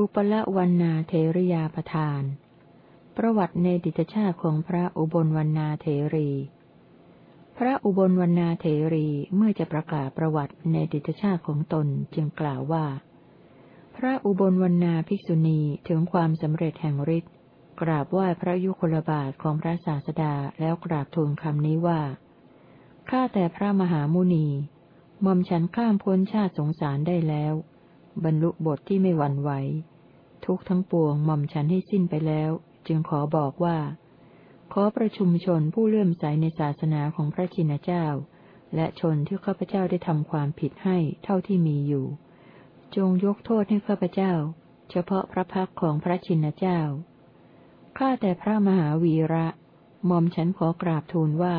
อุปละวันนาเทริยาประทาน ประวัติในดิตชาติของพระอุบลวันนาเทรี พระอุบลวันนาเทรีเมื่อจะประกาศประวัติในดิตชาติของตนจึงกล่าวว่า พระอุบลวันนาภิกษุณีถึงความสำเร็จแห่งฤทธิ์กราบไหว้พระยุคลบาทของพระศาสดาแล้วกราบทูลคำนี้ว่าข้าแต่พระมหามุนีมอมฉันข้ามพ้นชาติสงสารได้แล้ว บรรลุบทที่ไม่หวั่นไหวทุกทั้งปวงหม่อมฉันให้สิ้นไปแล้ว จึงขอบอกว่า ขอประชุมชนผู้เลื่อมใสในศาสนาของพระชินเจ้า และชนที่ข้าพเจ้าได้ทำความผิดให้เท่าที่มีอยู่ จงยกโทษให้ข้าพเจ้า เฉพาะพระพักของพระชินเจ้า ข้าแต่พระมหาวีระหม่อมฉันขอกราบทูลว่า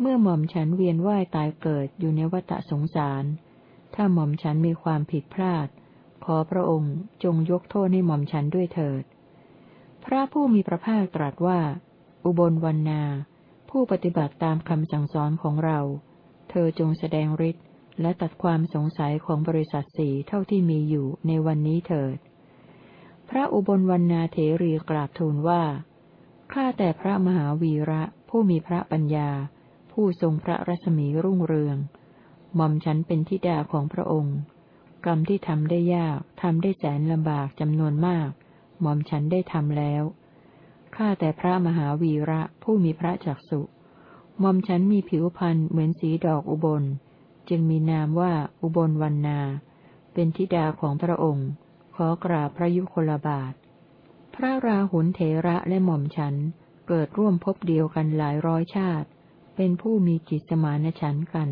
เมื่อหม่อมฉันเวียนว่ายตายเกิดอยู่ในวัฏสงสาร ถ้าหม่อมฉันมีความผิดพลาด ขอพระองค์จงยกโทษให้หม่อมฉันด้วยเถิด พระผู้มีพระภาคตรัสว่า อุบลวันนา ผู้ปฏิบัติตามคำสั่งสอนของเรา เธอจงแสดงฤทธิ์และตัดความสงสัยของบริษัทสีเท่าที่มีอยู่ในวันนี้เถิด พระอุบลวันนาเถรีกราบทูลว่า ข้าแต่พระมหาวีระผู้มีพระปัญญา ผู้ทรงพระรัศมีรุ่งเรือง หม่อมฉันเป็นทิดาของพระองค์ กรรมที่ทำได้ยากทำได้แสนลำบากจำนวนมาก หม่อมฉันได้ทำแล้ว ข้าแต่พระมหาวีระผู้มีพระจักสุหม่อมฉันมีผิวพรรณเหมือนสีดอกอุบล จึงมีนามว่าอุบลวันนา เป็นทิดาของพระองค์ ขอกราบพระยุคลบาท พระราหุลเถระและหม่อมฉันเกิดร่วมพบเดียวกันหลายร้อยชาติ เป็นผู้มีจิตสมานฉันกัน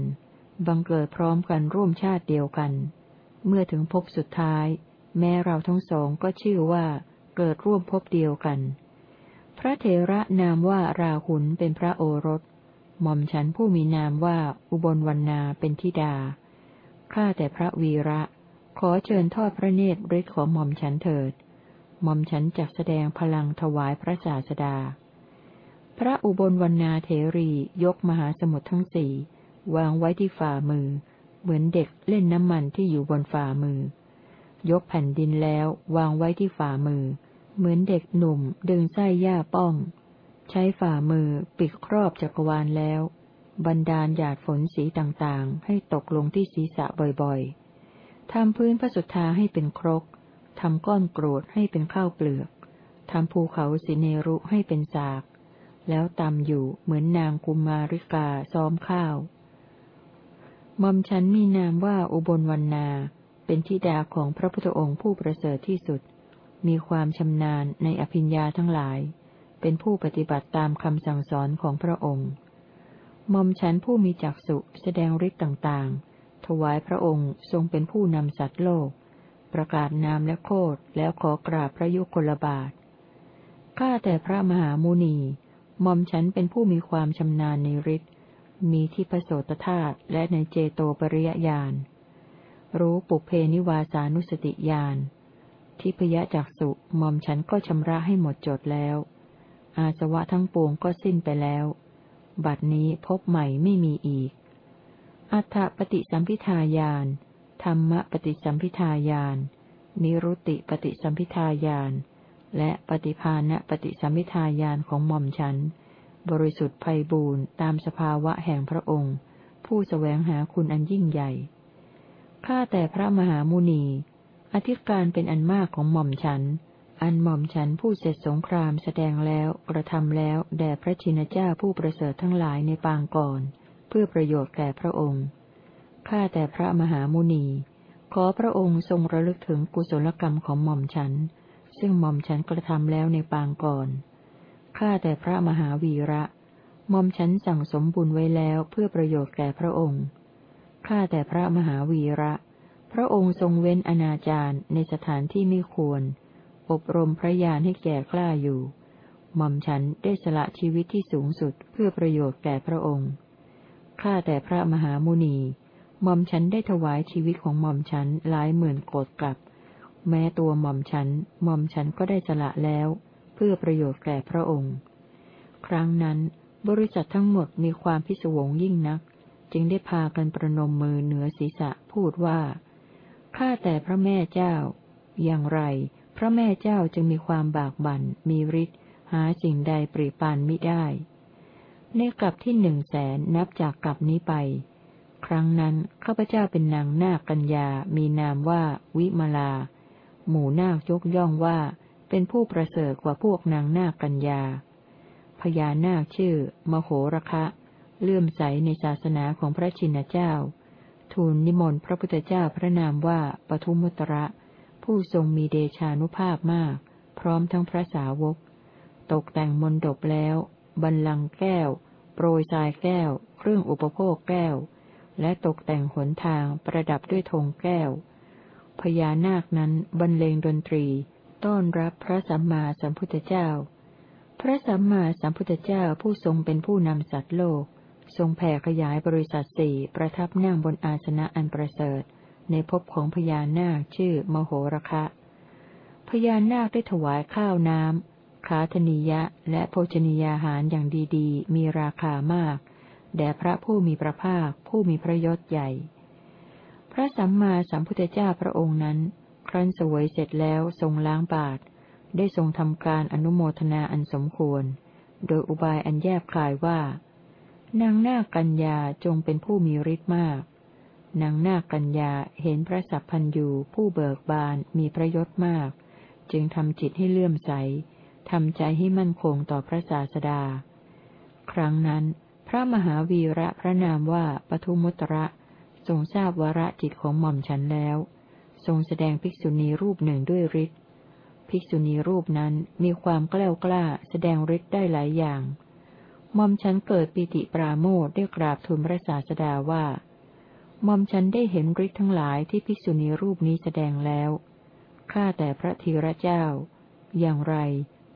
บังเกิดพร้อมกันร่วมชาติเดียวกัน เมื่อถึงพบสุดท้าย แม้เราทั้งสองก็ชื่อว่าเกิดร่วมพบเดียวกัน พระเถระนามว่าราหุลเป็นพระโอรส หม่อมฉันผู้มีนามว่าอุบลวรรณาเป็นธิดา ข้าแต่พระวีระ ขอเชิญทอดพระเนตรฤทธิ์ของหม่อมฉันเถิด หม่อมฉันจักแสดงพลังถวายพระศาสดา พระอุบลวรรณาเถรียกมหาสมุทรทั้งสี่วางไว้ที่ฝ่ามือ เหมือนเด็กเล่นน้ำมันที่อยู่บนฝ่ามือ ยกแผ่นดินแล้ววางไว้ที่ฝ่ามือ เหมือนเด็กหนุ่ม ดึงไส้หญ้าป้อง ใช้ฝ่ามือปิดครอบจักรวาลแล้ว บรรดาลหยาดฝนสีต่างๆ ให้ตกลงที่ศีรษะบ่อยๆ ทำพื้นพระสุธาให้เป็นครก ทำก้อนกรธให้เป็นข้าวเปลือก ทำภูเขาสิเนรุให้เป็นสาก แล้วตำอยู่เหมือนนางกุมาริกาซ้อมข้าวมอมฉันมีนามว่าอุบลวันนาเป็นธิดาของพระพุทธองค์ผู้ประเสริฐที่สุด มีความชำนาญในอภิญญาทั้งหลาย เป็นผู้ปฏิบัติตามคำสั่งสอนของพระองค์มอมฉันผู้มีจักสุแสดงฤทธิ์ต่างๆ ถวายพระองค์ทรงเป็นผู้นำสัตว์โลก ประกาศนามและโคดแล้วขอกราบพระยุคลบาท ข้าแต่พระมหามุนีมอมฉันเป็นผู้มีความชำนาญในฤทธิ์ มีที่พระโสตธาตุและในเจโตปริยญาณ รู้ปุเพนิวาสานุสติญาณ ทิพยจักสุมอมฉันก็ชำระให้หมดจดแล้ว อาสวะทั้งปวงก็สิ้นไปแล้ว บัดนี้พบใหม่ไม่มีอีก อัฏฐปฏิสัมพิทายานธรรมปฏิสัมพิทายานนิรุติปฏิสัมพิทายานและปฏิภาณปฏิสัมพิทายานของหม่อมฉัน บริสุทธิ์ภัยบูรณ์ตามสภาวะแห่งพระองค์ ผู้สแสวงหาคุณอันยิ่งใหญ่ข้าแต่พระมหามุนี อธิการเป็นอันมากของหม่อมฉัน อันหม่อมฉันผู้เสร็จสงครามแสดงแล้วกระทำแล้วแด่พระชินเจ้าผู้ประเสริฐทั้งหลายในปางก่อน เพื่อประโยชน์แก่พระองค์ ข้าแต่พระมหามุนี ขอพระองค์ทรงระลึกถึงกุศลกรรมของหม่อมฉัน ซึ่งหม่อมฉันกระทำแล้วในปางก่อน ข้าแต่พระมหาวีระหม่อมฉันสั่งสมบุญไว้แล้วเพื่อประโยชน์แก่พระองค์ ข้าแต่พระมหาวีระ พระองค์ทรงเว้นอนาจารในสถานที่ไม่ควร อบรมพระญาณให้แก่กล้าอยู่ หม่อมฉันได้สละชีวิตที่สูงสุดเพื่อประโยชน์แก่พระองค์ ข้าแต่พระมหามุนี หม่อมฉันได้ถวายชีวิตของหม่อมฉันหลายหมื่นโกดกลับ แม้ตัวหม่อมฉัน หม่อมฉันก็ได้สละแล้ว เพื่อประโยชน์แก่พระองค์ ครั้งนั้นบริษัททั้งหมดมีความพิศวงยิ่งนัก จึงได้พากันประนมมือเหนือศีรษะพูดว่า ข้าแต่พระแม่เจ้า อย่างไร พระแม่เจ้าจึงมีความบากบัน่น มีฤทธิ์ หาสิ่งใดปริปานมิได้ ในกลับที่หนึ่งแสนนับจากกลับนี้ไป ครั้งนั้นข้าพเจ้าเป็นนางนาคกัญญา มีนามว่าวิมลา หมู่นาคยกย่องว่า เป็นผู้ประเสริฐกว่าพวกนางนาคกัญญา พญานาคชื่อ มโหระคะ เลื่อมใสในศาสนาของพระชินเจ้า ทูลนิมนต์พระพุทธเจ้าพระนามว่าปทุมุตระ ผู้ทรงมีเดชานุภาพมาก พร้อมทั้งพระสาวก ตกแต่งมนดบแล้วบันลังแก้ว โปรยทรายแก้ว เครื่องอุปโภคแก้ว และตกแต่งหนทางประดับด้วยธงแก้ว พญานาคนั้นบรรเลงดนตรี ต้อนรับพระสัมมาสัมพุทธเจ้า พระสัมมาสัมพุทธเจ้าผู้ทรงเป็นผู้นำสัตว์โลก ทรงแผ่ขยายบริษัทสี่ประทับนั่งบนอาสนะอันประเสริฐ ในภพของพญานาคชื่อมโหระคะ พญานาคได้ถวายข้าวน้ำขาธนิยะและโภชนียาหารอย่างดีๆ มีราคามาก แด่พระผู้มีพระภาค ผู้มีพระยศใหญ่ พระสัมมาสัมพุทธเจ้าพระองค์นั้น ครั้นสวยเสร็จแล้วทรงล้างบาท ได้ทรงทำการอนุโมทนาอันสมควร โดยอุบายอันแยบคลายว่า นางนากัญญาจงเป็นผู้มีฤทธิ์มาก นางนากัญญาเห็นพระสัพพันยูผู้เบิกบานมีพระยศมาก จึงทำจิตให้เลื่อมใสทำใจให้มั่นคงต่อพระศาสดา ครั้งนั้น พระมหาวีระพระนามว่าปทุมุตระทรงทราบวาระจิตของหม่อมฉันแล้ว ทรงแสดงภิกษุณีรูปหนึ่งด้วยฤทธิ์ภิกษุณีรูปนั้นมีความกล้ากล้าแสดงฤทธิ์ได้หลายอย่าง มอมฉันเกิดปิติปราโมทได้กราบทูลพระศาสดาว่ามอมฉันได้เห็นฤทธิ์ทั้งหลายที่ภิกษุณีรูปนี้แสดงแล้ว ข้าแต่พระธีระเจ้า อย่างไร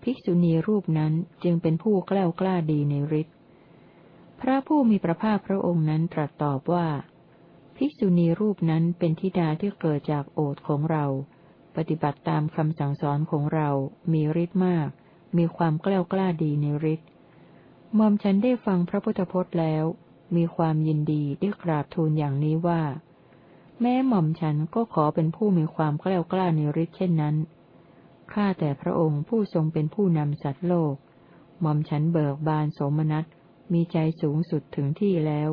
ภิกษุณีรูปนั้นจึงเป็นผู้กล้ากล้าดีในฤทธิ์ พระผู้มีพระภาคพระองค์นั้นตรัสตอบว่า ภิกษุณีรูปนั้นเป็นธิดาที่เกิดจากโอทของเรา ปฏิบัติตามคำสั่งสอนของเรา มีฤทธิ์มาก มีความกล้ากล้าดีในฤทธิ์ หม่อมฉันได้ฟังพระพุทธพจน์แล้ว มีความยินดีได้กราบทูลอย่างนี้ว่า แม้หม่อมฉันก็ขอเป็นผู้มีความกล้ากล้าในฤทธิ์เช่นนั้นข้าแต่พระองค์ผู้ทรงเป็นผู้นำสัตว์โลก หม่อมฉันเบิกบานโสมนัสมีใจสูงสุดถึงที่แล้ว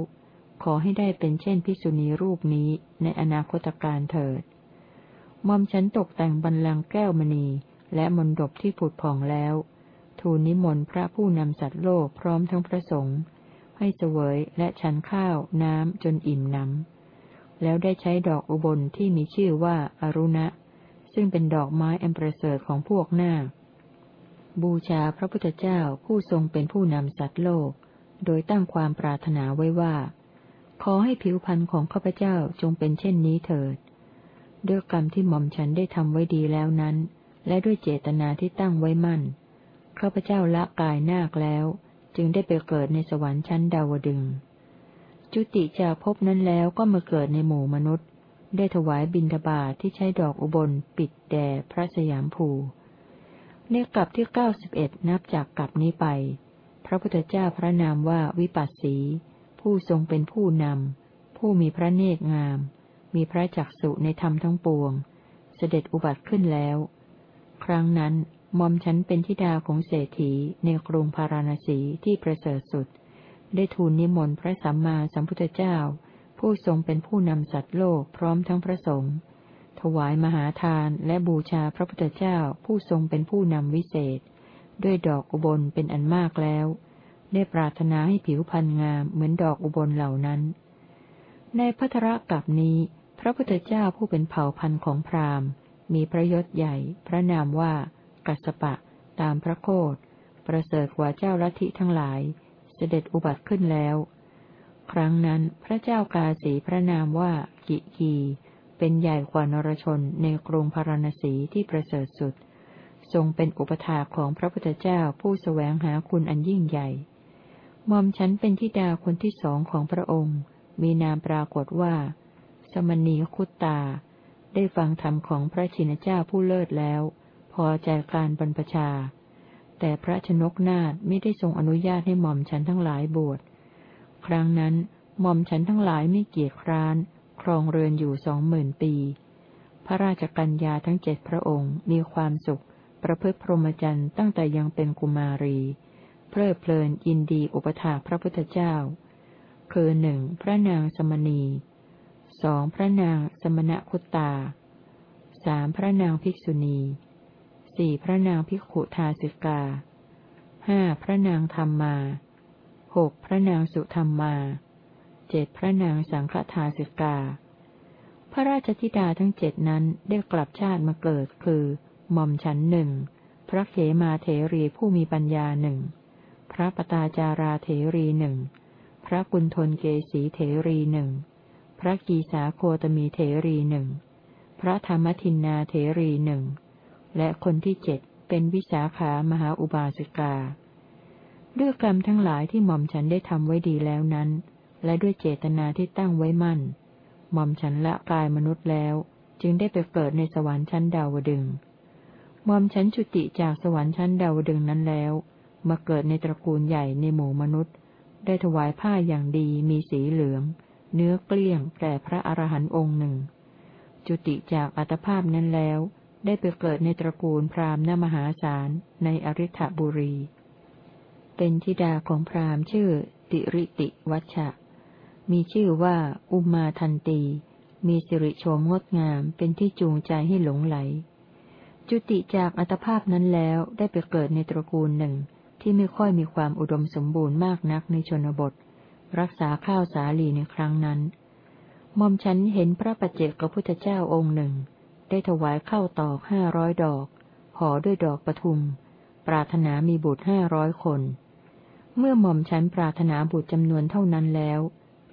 ขอให้ได้เป็นเช่นพิสุณีรูปนี้ในอนาคตการเถิดหม่อมฉันตกแต่งบรรลังแก้วมณี และมนดบที่ผุดผ่องแล้ว ทูลนิมนต์พระผู้นำสัตว์โลกพร้อมทั้งพระสงฆ์ให้เสวยและฉันข้าวน้ำจนอิ่มน้ำ แล้วได้ใช้ดอกอุบลที่มีชื่อว่าอารุณะ ซึ่งเป็นดอกไม้อันประเสริฐของพวกหน้า บูชาพระพุทธเจ้าผู้ทรงเป็นผู้นำสัตว์โลก โดยตั้งความปรารถนาไว้ว่า ขอให้ผิวพรรณของข้าพเจ้าจงเป็นเช่นนี้เถิด ด้วยกรรมที่หม่อมฉันได้ทำไว้ดีแล้วนั้น และด้วยเจตนาที่ตั้งไว้มั่น ข้าพเจ้าละกายนาคแล้ว จึงได้ไปเกิดในสวรรค์ชั้นดาวดึง จุติจากภพนั้นแล้วก็มาเกิดในหมู่มนุษย์ ได้ถวายบิณฑบาตทที่ใช้ดอกอุบลปิดแด่พระสยามภูในกลับที่เก้าสิบเอ็ดนับจากกลับนี้ไป พระพุทธเจ้าพระนามว่าวิปัสสี ผู้ทรงเป็นผู้นำ ผู้มีพระเนตรงาม มีพระจักสุในธรรมทั้งปวง เสด็จอุบัติขึ้นแล้ว ครั้งนั้น มอมฉันเป็นธิดาของเศรษฐีในกรุงพาราณสีที่ประเสริฐสุด ได้ทูลนิมนต์พระสัมมาสัมพุทธเจ้า ผู้ทรงเป็นผู้นำสัตว์โลกพร้อมทั้งพระสงฆ์ถวายมหาทานและบูชาพระพุทธเจ้าผู้ทรงเป็นผู้นำวิเศษ ด้วยดอกอุบลเป็นอันมากแล้ว ได้ปรารถนาให้ผิวพรรณงามเหมือนดอกอุบลเหล่านั้น ในพัทรกับนี้ พระพุทธเจ้าผู้เป็นเผ่าพันธุ์ของพราหมณ์ มีพระยศใหญ่ พระนามว่า กัสปะ ตามพระโคดประเสริฐกว่าเจ้าลัทธิทั้งหลาย เสด็จอุบัติขึ้นแล้ว ครั้งนั้นพระเจ้ากาสีพระนามว่ากิกีเป็นใหญ่กว่านรชนในกรุงพาราณสีที่ประเสริฐสุด ทรงเป็นอุปถาของพระพุทธเจ้าผู้สแสวงหาคุณอันยิ่งใหญ่มอมฉันเป็นทิดาคนที่สองของพระองค์ มีนามปรากฏว่า สมณีคุตตา ได้ฟังธรรมของพระชินเจ้าผู้เลิศแล้ว พอใจการบรรพชา แต่พระชนกนาถไม่ได้ทรงอนุญาตให้หม่อมฉันทั้งหลายบวช ครั้งนั้นหม่อมฉันทั้งหลายไม่เกียจคร้าน ครองเรือนอยู่สองหมื่นปี พระราชกัญญาทั้งเจ็ดพระองค์มีความสุข ประพฤติพรหมจรรย์ตั้งแต่ยังเป็นกุมารี เพลิดเพลินยินดีอุปถาพระพุทธเจ้า คือหนึ่งพระนางสมณีสองพระนางสมณคุตตาสามพระนางภิกษุณี สี่พระนางภิขุทาสิกาห้าพระนางธรรมมาหกพระนางสุธรรมมาเจ็ดพระนางสังฆทาสิกา พระราชธิดาทั้งเจ็ดนั้นได้กลับชาติมาเกิดคือหม่อมฉันหนึ่งพระเขมาเถรีผู้มีปัญญาหนึ่งพระปตาจาราเถรีหนึ่งพระกุณฑลเกสีเถรีหนึ่งพระกีสาโคตมีเถรีหนึ่งพระธรรมทินนาเถรีหนึ่ง และคนที่เจ็ดเป็นวิสาขามหาอุบาสิกา ด้วยกรรมทั้งหลายที่หม่อมฉันได้ทำไว้ดีแล้วนั้น และด้วยเจตนาที่ตั้งไว้มั่น หม่อมฉันละกายมนุษย์แล้ว จึงได้ไปเกิดในสวรรค์ชั้นดาวดึงหม่อมฉันจุติจากสวรรค์ชั้นดาวดึงนั้นแล้ว มาเกิดในตระกูลใหญ่ในหมู่มนุษย์ ได้ถวายผ้าอย่างดีมีสีเหลือง เนื้อเกลี้ยงแก่พระอรหันต์องค์หนึ่ง จุติจากอัตภาพนั้นแล้ว ได้ไปเกิดในตระกูลพราหมณ์นมหาศาลในอริ t บุรี เป็นธิดาของพราหมณ์ชื่อ ติริติวัชชะ มีชื่อว่า อุมาทันตี มีสิริโฉมงดงามเป็นที่จูงใจให้หลงไหล จุติจากอัตภาพนั้นแล้วได้ไปเกิดในตระกูลหนึ่งที่ไม่ค่อยมีความอุดมสมบูรณ์มากนักในชนบท รักษาข้าวสาลีในครั้งนั้นมอมฉันเห็นพระปัจเจกพุทธเจ้าองค์หนึ่ง ได้ถวายข้าวตอกห้าร้อยดอก ห่อด้วยดอกปทุม ปรารถนามีบุตรห้าร้อยคน เมื่อหม่อมฉันปรารถนาบุตรจำนวนเท่านั้นแล้ว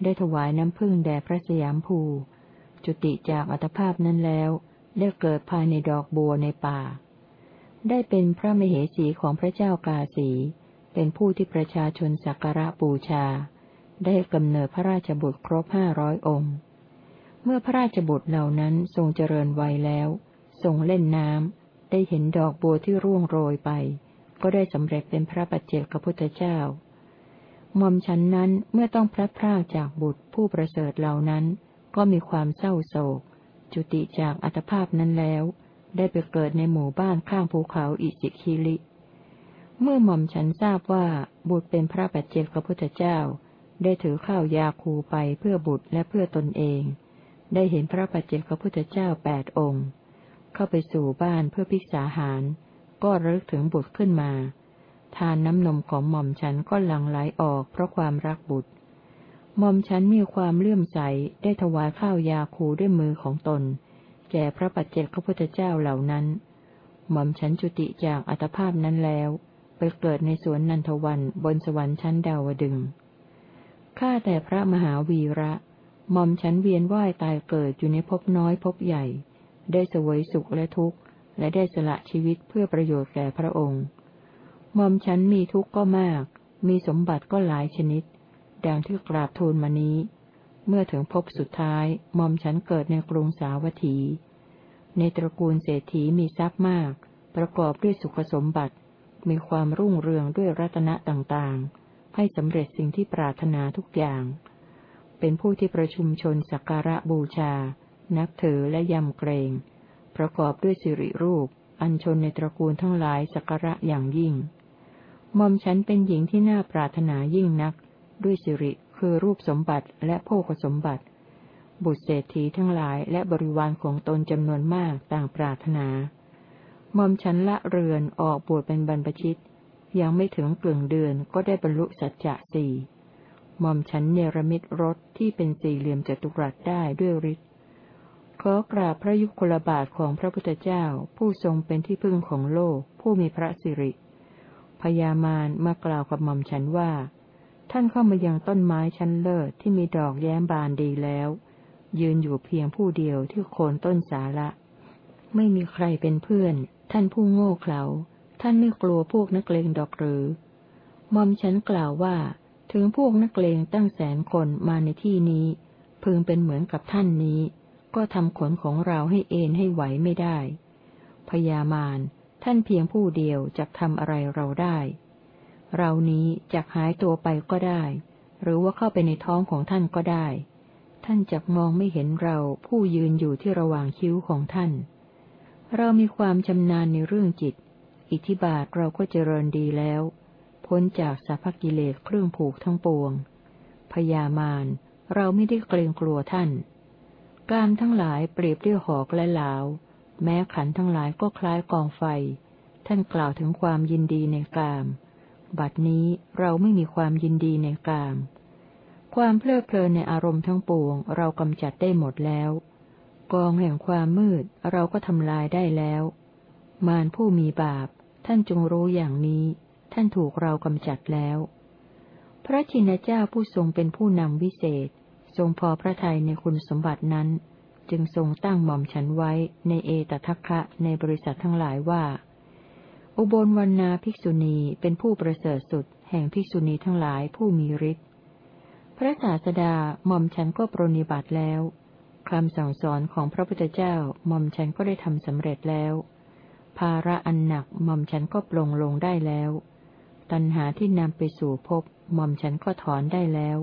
ได้ถวายน้ำพึ่งแด่พระสยามภู จุติจากอัตภาพนั้นแล้ว ได้เกิดภายในดอกบัวในป่า ได้เป็นพระมเหสีของพระเจ้ากาสี เป็นผู้ที่ประชาชนสักการะบูชา ได้กำเนิดพระราชบุตรครบห้าร้อยองค์ เมื่อพระราชบุตรเหล่านั้นทรงเจริญวัยแล้วทรงเล่นน้ำได้เห็นดอกบัวที่ร่วงโรยไป ก็ได้สำเร็จเป็นพระปัจเจกพุทธเจ้าหม่อมฉันนั้นเมื่อต้องพลัดพรากจากบุตรผู้ประเสริฐเหล่านั้น ก็มีความเศร้าโศก จุติจากอัตภาพนั้นแล้ว ได้ไปเกิดในหมู่บ้านข้างภูเขาอิสิคิลิ เมื่อหม่อมฉันทราบว่าบุตรเป็นพระปัจเจกพุทธเจ้า ได้ถือข้าวยาคูไปเพื่อบุตรและเพื่อตนเอง ได้เห็นพระปัจเจกพระพุทธเจ้าแปดองค์ เข้าไปสู่บ้านเพื่อพิกษาหาร ก็ระลึกถึงบุตรขึ้นมา ทานน้ำนมของหม่อมฉันก็หลั่งไหลออกเพราะความรักบุตร หม่อมฉันมีความเลื่อมใสได้ถวายข้าวยาคูด้วยมือของตน แก่พระปัจเจกพระพุทธเจ้าเหล่านั้น หม่อมฉันจุติจากอัตภาพนั้นแล้วไปเกิดในสวนนันทวันบนสวรรค์ชั้นดาวดึงข้าแต่พระมหาวีระ หม่อมฉันเวียนว่ายตายเกิดอยู่ในภพน้อยภพใหญ่ ได้สวยสุขและทุกข์ และได้สละชีวิตเพื่อประโยชน์แก่พระองค์มอมฉันมีทุกข์ก็มาก มีสมบัติก็หลายชนิด ดังที่กราบทูลมานี้ เมื่อถึงภพสุดท้ายมอมฉันเกิดในกรุงสาวัตถี ในตระกูลเศรษฐีมีทรัพย์มาก ประกอบด้วยสุขสมบัติ มีความรุ่งเรืองด้วยรัตนะต่างๆ ให้สำเร็จสิ่งที่ปรารถนาทุกอย่าง เป็นผู้ที่ประชุมชนสักการะบูชา นับถือและยำเกรง ประกอบด้วยสิริรูป อัญชนในตระกูลทั้งหลายสักการะอย่างยิ่งมอมฉันเป็นหญิงที่น่าปรารถนายิ่งนัก ด้วยสิริคือรูปสมบัติและโภคสมบัติ บุตรเศรษฐีทั้งหลายและบริวารของตนจำนวนมากต่างปรารถนามอมฉันละเรือนออกบวชเป็นบรรพชิต ยังไม่ถึงกลึงเดือนก็ได้บรรลุสัจจะสี่ มอมฉันเนรมิตรถที่เป็นสี่เหลี่ยมจัตุรัสได้ด้วยฤทธิ์ขอกราบพระยุคลบาทของพระพุทธเจ้าผู้ทรงเป็นที่พึ่งของโลก ผู้มีพระสิริ พญามารมากล่าวกับหม่อมฉันว่า ท่านเข้ามายังต้นไม้ชั้นเลิศที่มีดอกแย้มบานดีแล้ว ยืนอยู่เพียงผู้เดียวที่โคนต้นสาระไม่มีใครเป็นเพื่อน ท่านผู้โง่เขลาท่านไม่กลัวพวกนักเลงดอกหรือมอมฉันกล่าวว่า ถึงพวกนักเลงตั้งแสนคนมาในที่นี้ พึงเป็นเหมือนกับท่านนี้ ก็ทำขนของเราให้เอ็นให้ไหวไม่ได้ พยามารท่านเพียงผู้เดียวจะทำอะไรเราได้ เรานี้จะหายตัวไปก็ได้ หรือว่าเข้าไปในท้องของท่านก็ได้ ท่านจะมองไม่เห็นเราผู้ยืนอยู่ที่ระหว่างคิ้วของท่าน เรามีความชำนาญในเรื่องจิต อิทธิบาทเราก็เจริญดีแล้ว พ้นจากสัพพกิเลสเครื่องผูกทั้งปวง พยามารเราไม่ได้เกรงกลัวท่าน กามทั้งหลายเปรียบด้วยหอกและเหลาแม้ขันทั้งหลายก็คล้ายกองไฟ ท่านกล่าวถึงความยินดีในกาม บัดนี้เราไม่มีความยินดีในกาม ความเพลิดเพลินในอารมณ์ทั้งปวง เรากำจัดได้หมดแล้ว กองแห่งความมืดเราก็ทำลายได้แล้ว มารผู้มีบาป ท่านจงรู้อย่างนี้ ท่านถูกเรากำจัดแล้ว พระชินเจ้าผู้ทรงเป็นผู้นำวิเศษ ทรงพอพระทัยในคุณสมบัตินั้น จึงทรงตั้งหม่อมฉันไว้ในเอตทัคคะในบริษัททั้งหลายว่า อุบลวรรณาภิกษุณีเป็นผู้ประเสริฐสุด แห่งภิกษุณีทั้งหลายผู้มีฤทธิ์พระศาสดาหม่อมฉันก็ปรนิบัติแล้วคำสั่งสอนของพระพุทธเจ้าหม่อมฉันก็ได้ทำสำเร็จแล้ว ภาระอันหนักหม่อมฉันก็ปลงลงได้แล้ว ตัณหาที่นำไปสู่ภพหม่อมฉันก็ถอนได้แล้ว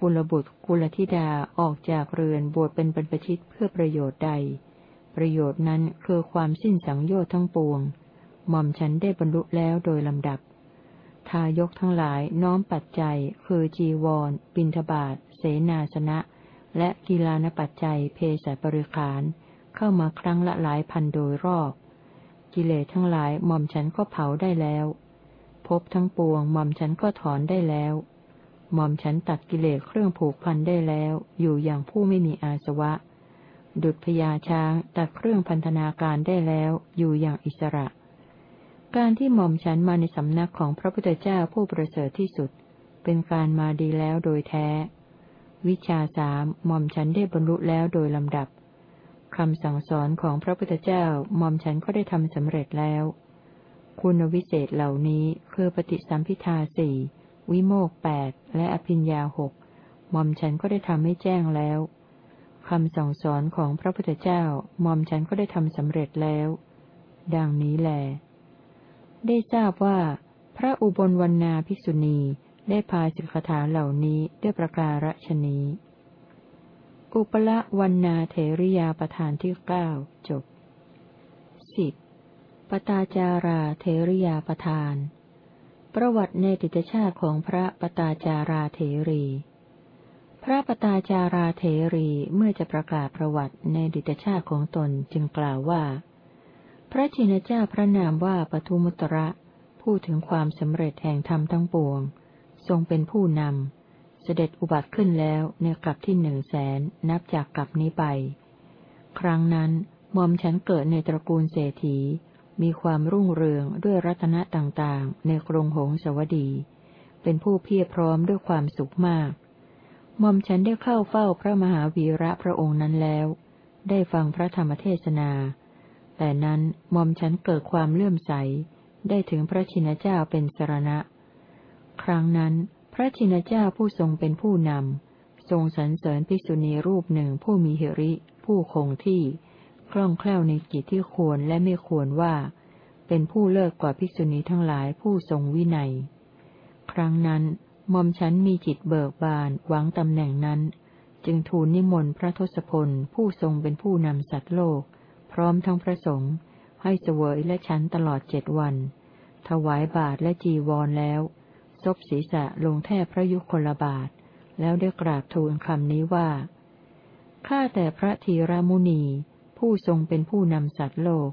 กุลบุตรกุลธิดาออกจากเรือนบวชเป็นบรรพชิตเพื่อประโยชน์ใด ประโยชน์นั้นคือความสิ้นสังโยชน์ทั้งปวง หม่อมฉันได้บรรลุแล้วโดยลำดับ ทายกทั้งหลายน้อมปัจจัย คือจีวรปินทบาทเสนาสนะ และกีฬานปัจจัยเพศบริขาร เข้ามาครั้งละหลายพันโดยรอบ กิเลสทั้งหลายหม่อมฉันก็เผาได้แล้ว พบทั้งปวงหม่อมฉันก็ถอนได้แล้วหม่อมฉันตัดกิเลสเครื่องผูกพันได้แล้ว อยู่อย่างผู้ไม่มีอาสวะ ดุจพญาช้างตัดเครื่องพันธนาการได้แล้ว อยู่อย่างอิสระ การที่หม่อมฉันมาในสำนักของพระพุทธเจ้าผู้ประเสริฐที่สุด เป็นการมาดีแล้วโดยแท้ วิชาสามหม่อมฉันได้บรรลุแล้วโดยลำดับคำสั่งสอนของพระพุทธเจ้าหม่อมฉันก็ได้ทำสำเร็จแล้ว คุณวิเศษเหล่านี้คือปฏิสัมพิทาสี่วิโมกแปดและอภิญญาหกหม่อมฉันก็ได้ทำให้แจ้งแล้วคำสั่งสอนของพระพุทธเจ้าหม่อมฉันก็ได้ทำสำเร็จแล้ว ดังนี้แล ได้ทราบว่า พระอุบลวรรณาภิกษุณีได้พาสิกขาเหล่านี้ด้วยประการฉนี้อุปละวันนาเถริยาประธานที่เก้าจบสิบ ปตาจาราเทริยาประธาน ประวัติในติตชาติของพระปตาจาราเถรี พระปตาจาราเถรีเมื่อจะประกาศประวัติในดิตชาติของตนจึงกล่าวว่า พระชินเจ้าพระนามว่าปทุมุตระพูดถึงความสำเร็จแห่งธรรมทั้งปวง ทรงเป็นผู้นำ เสด็จอุบัติขึ้นแล้วในกลับที่หนึ่งแสนนับจากกลับนี้ไป ครั้งนั้นมอมฉันเกิดในตระกูลเศรษฐี มีความรุ่งเรืองด้วยรัตนะต่างๆ ในกรงหงสวดี เป็นผู้เพียรพร้อมด้วยความสุขมากมอมฉันได้เข้าเฝ้าพระมหาวีระพระองค์นั้นแล้ว ได้ฟังพระธรรมเทศนา แต่นั้นมอมฉันเกิดความเลื่อมใส ได้ถึงพระชินเจ้าเป็นสรณะ ครั้งนั้น พระชินเจ้าผู้ทรงเป็นผู้นำ ทรงสรรเสริญภิกษุณีรูปหนึ่งผู้มีเหริ ผู้คงที่ คล่องแคล่วในกิจที่ควรและไม่ควรว่า เป็นผู้เลิศกว่าภิกษุณีทั้งหลายผู้ทรงวินัย ครั้งนั้นมอมฉันมีจิตเบิกบานหวังตำแหน่งนั้น จึงทูลนิมนต์พระทศพลผู้ทรงเป็นผู้นำสัตว์โลก พร้อมทั้งพระสงฆ์ให้เสวยและฉันตลอดเจ็ดวัน ถวายบาทและจีวรแล้ว ซบศีรษะลงแทบพระยุคลบาท แล้วได้กราบทูลคำนี้ว่า ข้าแต่พระธีรามุนี ผู้ทรงเป็นผู้นำสัตว์โลก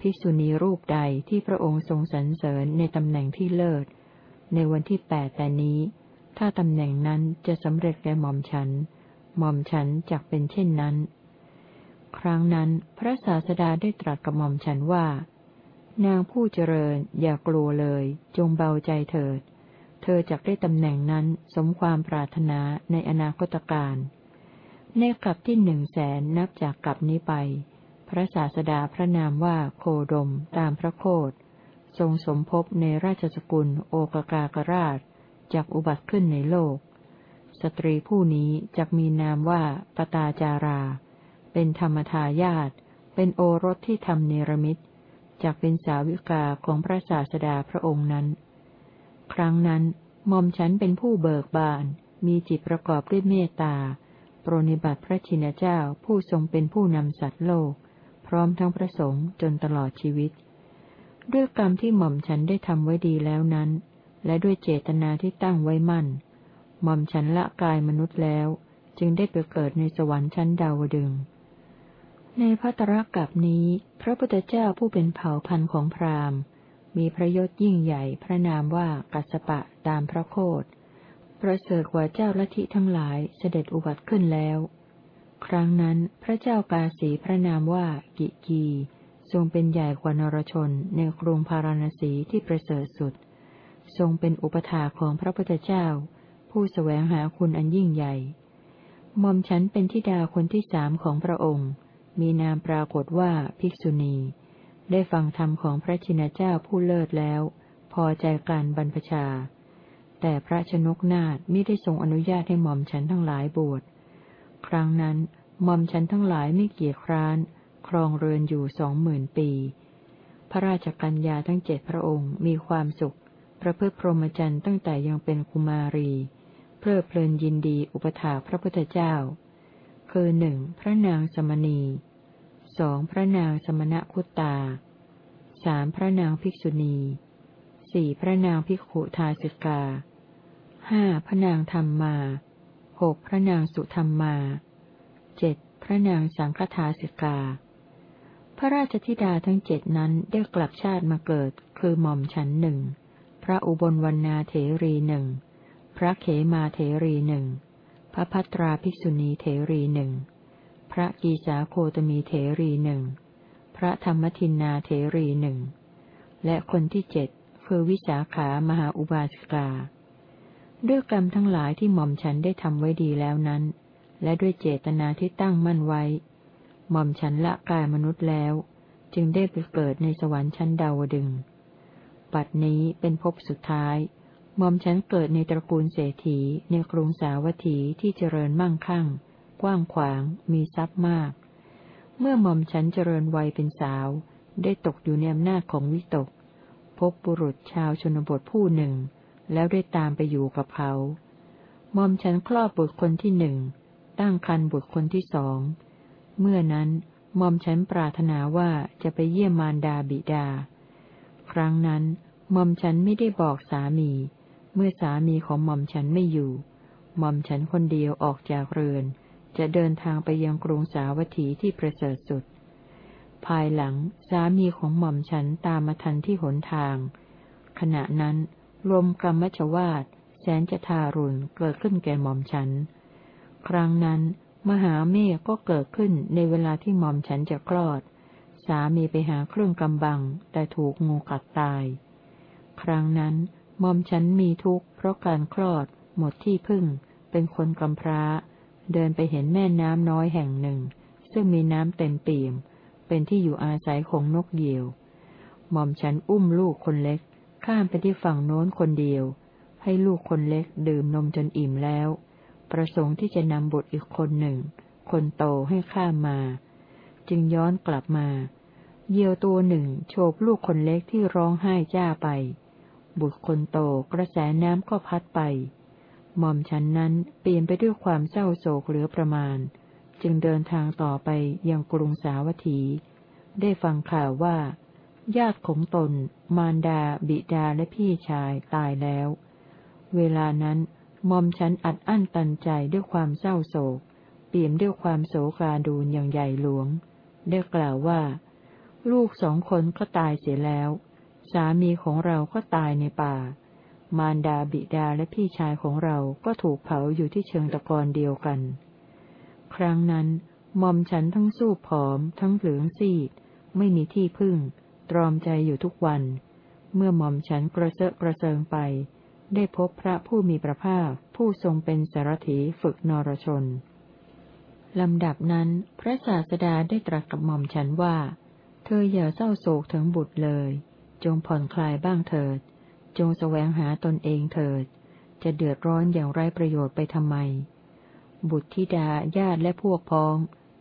ภิกษุณีรูปใดที่พระองค์ทรงสรรเสริญในตำแหน่งที่เลิศ ในวันที่แปดแต่นี้ ถ้าตำแหน่งนั้นจะสำเร็จแก่หม่อมฉัน หม่อมฉันจักเป็นเช่นนั้น ครั้งนั้นพระศาสดาได้ตรัสกับหม่อมฉันว่า นางผู้เจริญอย่ากลัวเลย จงเบาใจเถิด เธอจักได้ตำแหน่งนั้นสมความปรารถนาในอนาคตการ ในกลับที่หนึ่งแสนนับจากกลับนี้ไป พระศาสดาพระนามว่าโคดมตามพระโคดทรงสมภพในราชสกุลโอกากากราชจากอุบัติขึ้นในโลก สตรีผู้นี้จักมีนามว่าปตาจารา เป็นธรรมทายาทเป็นโอรสที่ทำเนรมิตจากเป็นสาวิกาของพระศาสดาพระองค์นั้น ครั้งนั้นหม่อมฉันเป็นผู้เบิกบาน มีจิตประกอบด้วยเมตตา ปรนิบัติพระชินเจ้าผู้ทรงเป็นผู้นำสัตว์โลก พร้อมทั้งพระสงฆ์จนตลอดชีวิต ด้วยกรรมที่หม่อมฉันได้ทำไว้ดีแล้วนั้น และด้วยเจตนาที่ตั้งไว้มั่น หม่อมฉันละกายมนุษย์แล้ว จึงได้ไปเกิดในสวรรค์ชั้นดาวดึงในพระตรักกับนี้ พระพุทธเจ้าผู้เป็นเผ่าพันธุ์ของพราหมณ์ มีพระยศยิ่งใหญ่พระนามว่ากัสปะตามพระโคด ประเสริฐกว่าเจ้าลัทธิทั้งหลายเสด็จอุบัติขึ้นแล้ว ครั้งนั้นพระเจ้ากาสีพระนามว่ากิกี ทรงเป็นใหญ่กว่านรชนในกรุงพาราณสีที่ประเสริฐสุด ทรงเป็นอุปถาของพระพุทธเจ้า ผู้สแสวงหาคุณอันยิ่งใหญ่มอมฉันเป็นทิดาคนที่สามของพระองค์ มีนามปรากฏว่าภิกษุณี ได้ฟังธรรมของพระชินเจ้าผู้เลิศแล้ว พอใจการบรรพชา แต่พระชนกนาถไม่ได้ทรงอนุญาตให้หม่อมฉันทั้งหลายบวช ครั้งนั้นหม่อมฉันทั้งหลายไม่เกียจคร้าน ครองเรือนอยู่สองหมื่นปี พระราชกัญญาทั้งเจ็ดพระองค์มีความสุข ประพฤติพรหมจรรย์ตั้งแต่ยังเป็นกุมารี เพลิดเพลินยินดีอุปถาพระพุทธเจ้า คือหนึ่งพระนางสมณีสองพระนางสมณคุตาสามพระนางภิกษุณีสี่พระนางภิกขุทาสิกา ห้าพระนางธรรมมาหกพระนางสุธรรมมาเจ็ดพระนางสังฆทาสิกา พระราชธิดาทั้งเจ็ดนั้นได้กลับชาติมาเกิด คือหม่อมฉันหนึ่ง พระอุบลวรรณาเถรีหนึ่ง พระเขมาเถรีหนึ่ง พระพัตราภิกษุณีเถรีหนึ่ง พระกีสาโคตมีเถรีหนึ่ง พระธรรมทินนาเถรีหนึ่ง และคนที่เจ็ดคือวิสาขามหาอุบาสิกา ด้วยกรรมทั้งหลายที่หม่อมฉันได้ทำไว้ดีแล้วนั้น และด้วยเจตนาที่ตั้งมั่นไว้ หม่อมฉันละกายมนุษย์แล้ว จึงได้ไปเกิดในสวรรค์ชั้นดาวดึงปัดนี้เป็นภพสุดท้ายหม่อมฉันเกิดในตระกูลเศรษฐีในกรุงสาวัตถีที่เจริญมั่งคั่ง กว้างขวาง มีทรัพย์มาก เมื่อหม่อมฉันเจริญวัยเป็นสาว ได้ตกอยู่ในอำนาจของวิตก พบบุรุษชาวชนบทผู้หนึ่ง แล้วได้ตามไปอยู่กับเขาหม่อมฉันคลอดบุตรคนที่หนึ่ง ตั้งครรภ์บุตรคนที่สอง เมื่อนั้นหม่อมฉันปรารถนาว่าจะไปเยี่ยมมารดาบิดา ครั้งนั้นหม่อมฉันไม่ได้บอกสามี เมื่อสามีของหม่อมฉันไม่อยู่หม่อมฉันคนเดียวออกจากเรือน จะเดินทางไปยังกรุงสาวัตถีที่ประเสริฐสุด ภายหลังสามีของหม่อมฉันตามมาทันที่หนทาง ขณะนั้น ลมกรรมชวาดแสนจะทารุณเกิดขึ้นแก่หม่อมฉัน ครั้งนั้น มหาเมฆก็เกิดขึ้นในเวลาที่หม่อมฉันจะคลอด สามีไปหาเครื่องกำบัง แต่ถูกงูกัดตาย ครั้งนั้นหมอมฉันมีทุกข์เพราะการคลอด หมดที่พึ่ง เป็นคนกำพร้า เดินไปเห็นแม่น้ำน้อยแห่งหนึ่ง ซึ่งมีน้ำเต็มเปี่ยม เป็นที่อยู่อาศัยของนกเหยี่ยว หม่อมฉันอุ้มลูกคนเล็ก ข้ามไปที่ฝั่งโน้นคนเดียว ให้ลูกคนเล็กดื่มนมจนอิ่มแล้ว ประสงค์ที่จะนำบุตรอีกคนหนึ่ง คนโตให้ข้ามมา จึงย้อนกลับมาเหยี่ยวตัวหนึ่งโฉบลูกคนเล็กที่ร้องไห้จ้าไป บุตรคนโตกระแสน้ำก็พัดไปหม่อมฉันนั้นเปลี่ยนไปด้วยความเศร้าโศกเหลือประมาณ จึงเดินทางต่อไปยังกรุงสาวัตถี ได้ฟังข่าวว่า ญาติของตน มารดา บิดาและพี่ชายตายแล้ว เวลานั้นหมอมฉันอัดอั้นตันใจด้วยความเศร้าโศก เปี่ยมด้วยความโศกาดูนอย่างใหญ่หลวง ได้กล่าวว่า ลูกสองคนก็ตายเสียแล้ว สามีของเราก็ตายในป่า มารดาบิดาและพี่ชายของเราก็ถูกเผาอยู่ที่เชิงตะกอนเดียวกัน ครั้งนั้นมอมฉันทั้งสู้ผอม ทั้งเหลืองซีด ไม่มีที่พึ่ง ตรอมใจอยู่ทุกวัน เมื่อมอมฉันกระเซาะกระเซิงไป ได้พบพระผู้มีพระภาคผู้ทรงเป็นสารถีฝึกนรชน ลำดับนั้น พระศาสดาได้ตรัสกับหม่อมฉันว่า เธออย่าเศร้าโศกถึงบุตรเลย จงผ่อนคลายบ้างเถิด จงแสวงหาตนเองเถิด จะเดือดร้อนอย่างไรประโยชน์ไปทำไม บุตรธิดาญาติและพวกพ้อง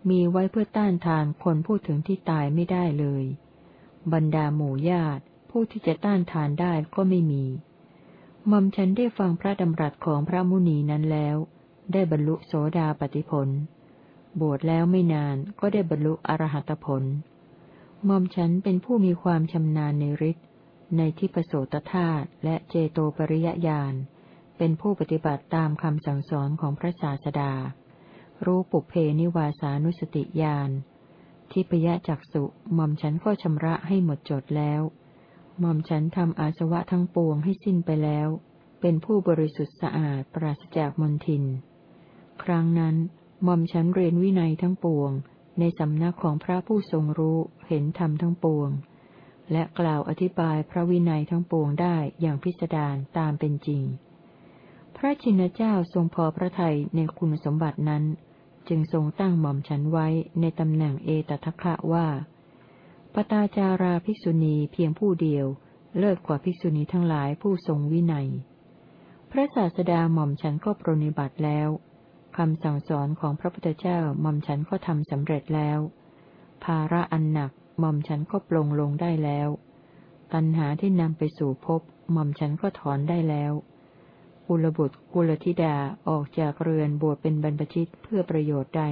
มีไว้เพื่อต้านทานคนพูดถึงที่ตายไม่ได้เลย บรรดาหมู่ญาติ ผู้ที่จะต้านทานได้ก็ไม่มีหม่อมฉันได้ฟังพระดำรัสของพระมุนีนั้นแล้ว ได้บรรลุโสดาปติผล บวชแล้วไม่นานก็ได้บรรลุอรหัตผลหม่อมฉันเป็นผู้มีความชำนาญในฤทธิ์ในที่ประโสตธาตุและเจโตปริยญาณเป็นผู้ปฏิบัติตามคำสั่งสอนของพระศาสดา รู้ปุเพนิวาสานุสติญาณ ที่ปยะจักสุหม่อมฉันก็ชำระให้หมดจดแล้ว หม่อมฉันทำอาสวะทั้งปวงให้สิ้นไปแล้ว เป็นผู้บริสุทธิ์สะอาดปราศจากมลทิน ครั้งนั้นหม่อมฉันเรียนวินัยทั้งปวง ในสำนักของพระผู้ทรงรู้เห็นธรรมทั้งปวง และกล่าวอธิบายพระวินัยทั้งปวงได้อย่างพิสดารตามเป็นจริง พระชินเจ้าทรงพอพระทัยในคุณสมบัตินั้น จึงทรงตั้งหม่อมฉันไว้ในตำแหน่งเอตทัคคะว่า ปตาจาราภิกษุณีเพียงผู้เดียว เลิศกว่าภิกษุณีทั้งหลายผู้ทรงวินัย พระศาสดาหม่อมฉันก็ปรนิบัติแล้วคำสั่งสอนของพระพุทธเจ้าหม่อมฉันก็ทำสำเร็จแล้ว ภาระอันหนักหม่อมฉันก็ปลงลงได้แล้ว ตัณหาที่นำไปสู่ภพหม่อมฉันก็ถอนได้แล้ว กุลบุตร กุลธิดาออกจากเรือนบวชเป็นบรรพชิตเพื่อประโยชน์ใด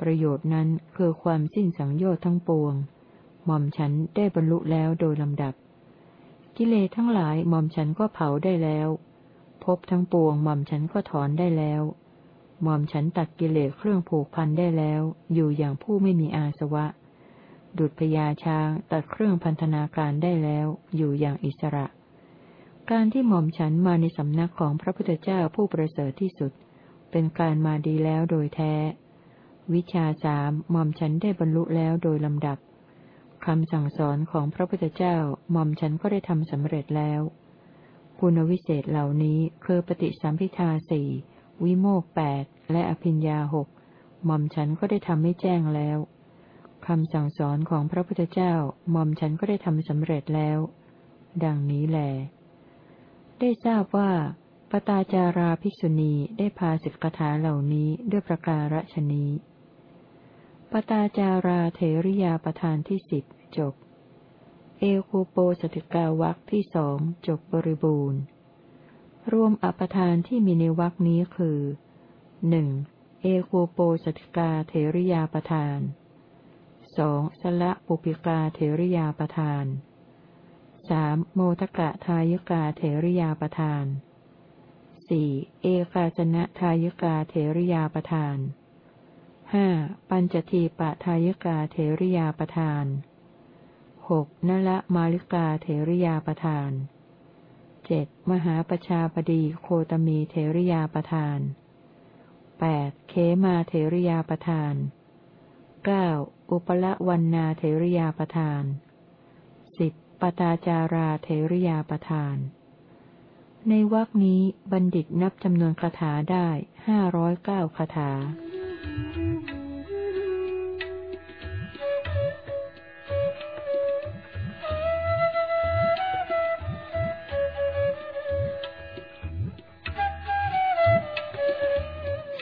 ประโยชน์นั้นคือความสิ้นสังโยชน์ทั้งปวง หม่อมฉันได้บรรลุแล้วโดยลำดับ กิเลสทั้งหลายหม่อมฉันก็เผาได้แล้วพบทั้งปวงหม่อมฉันก็ถอนได้แล้ว หม่อมฉันตัดกิเลสเครื่องผูกพันได้แล้ว อยู่อย่างผู้ไม่มีอาสวะ ดุจพญาช้างตัดเครื่องพันธนาการได้แล้ว อยู่อย่างอิสระ การที่หม่อมฉันมาในสำนักของพระพุทธเจ้าผู้ประเสริฐที่สุด เป็นการมาดีแล้วโดยแท้ วิชาสามหม่อมฉันได้บรรลุแล้วโดยลำดับคำสั่งสอนของพระพุทธเจ้าหม่อมฉันก็ได้ทำสำเร็จแล้ว คุณวิเศษเหล่านี้คือปฏิสัมพิทาสี่วิโมกแปดและอภิญญาหกหม่อมฉันก็ได้ทำให้แจ้งแล้วคำสั่งสอนของพระพุทธเจ้าหม่อมฉันก็ได้ทำสำเร็จแล้ว ดังนี้แหละ ได้ทราบว่าปตาจาราภิกษุณีได้พาสิทธกขาเหล่านี้ด้วยประการฉนี้ปตาจาราเถริยาประธานที่สิบจบ เอคูโปสติกาวักที่สองจบบริบูรณ์ รวมอปทานที่มีในวักนี้คือหนึ่งเอคูโปสติกาเถริยาประธานสองสละปุปิกาเถริยาประธาน สามโมทกะทายกาเถริยาประธานสี่เอกาจนะทายกาเถริยาประธานห้าปัญจทีปะทายกาเถริยาประทานหกนละมาลิกาเถริยาประทานเจ็ดมหาประชาบดีโคตมีเถริยาประทานแปดเคมาเถริยาประทานเก้าอุปละวันนาเถริยาประทาน ปตาจาราเถริยาประทาน ในวรคนี้บัณฑิตนับจำนวนคาถาได้ห้าร้อยเก้าคาถา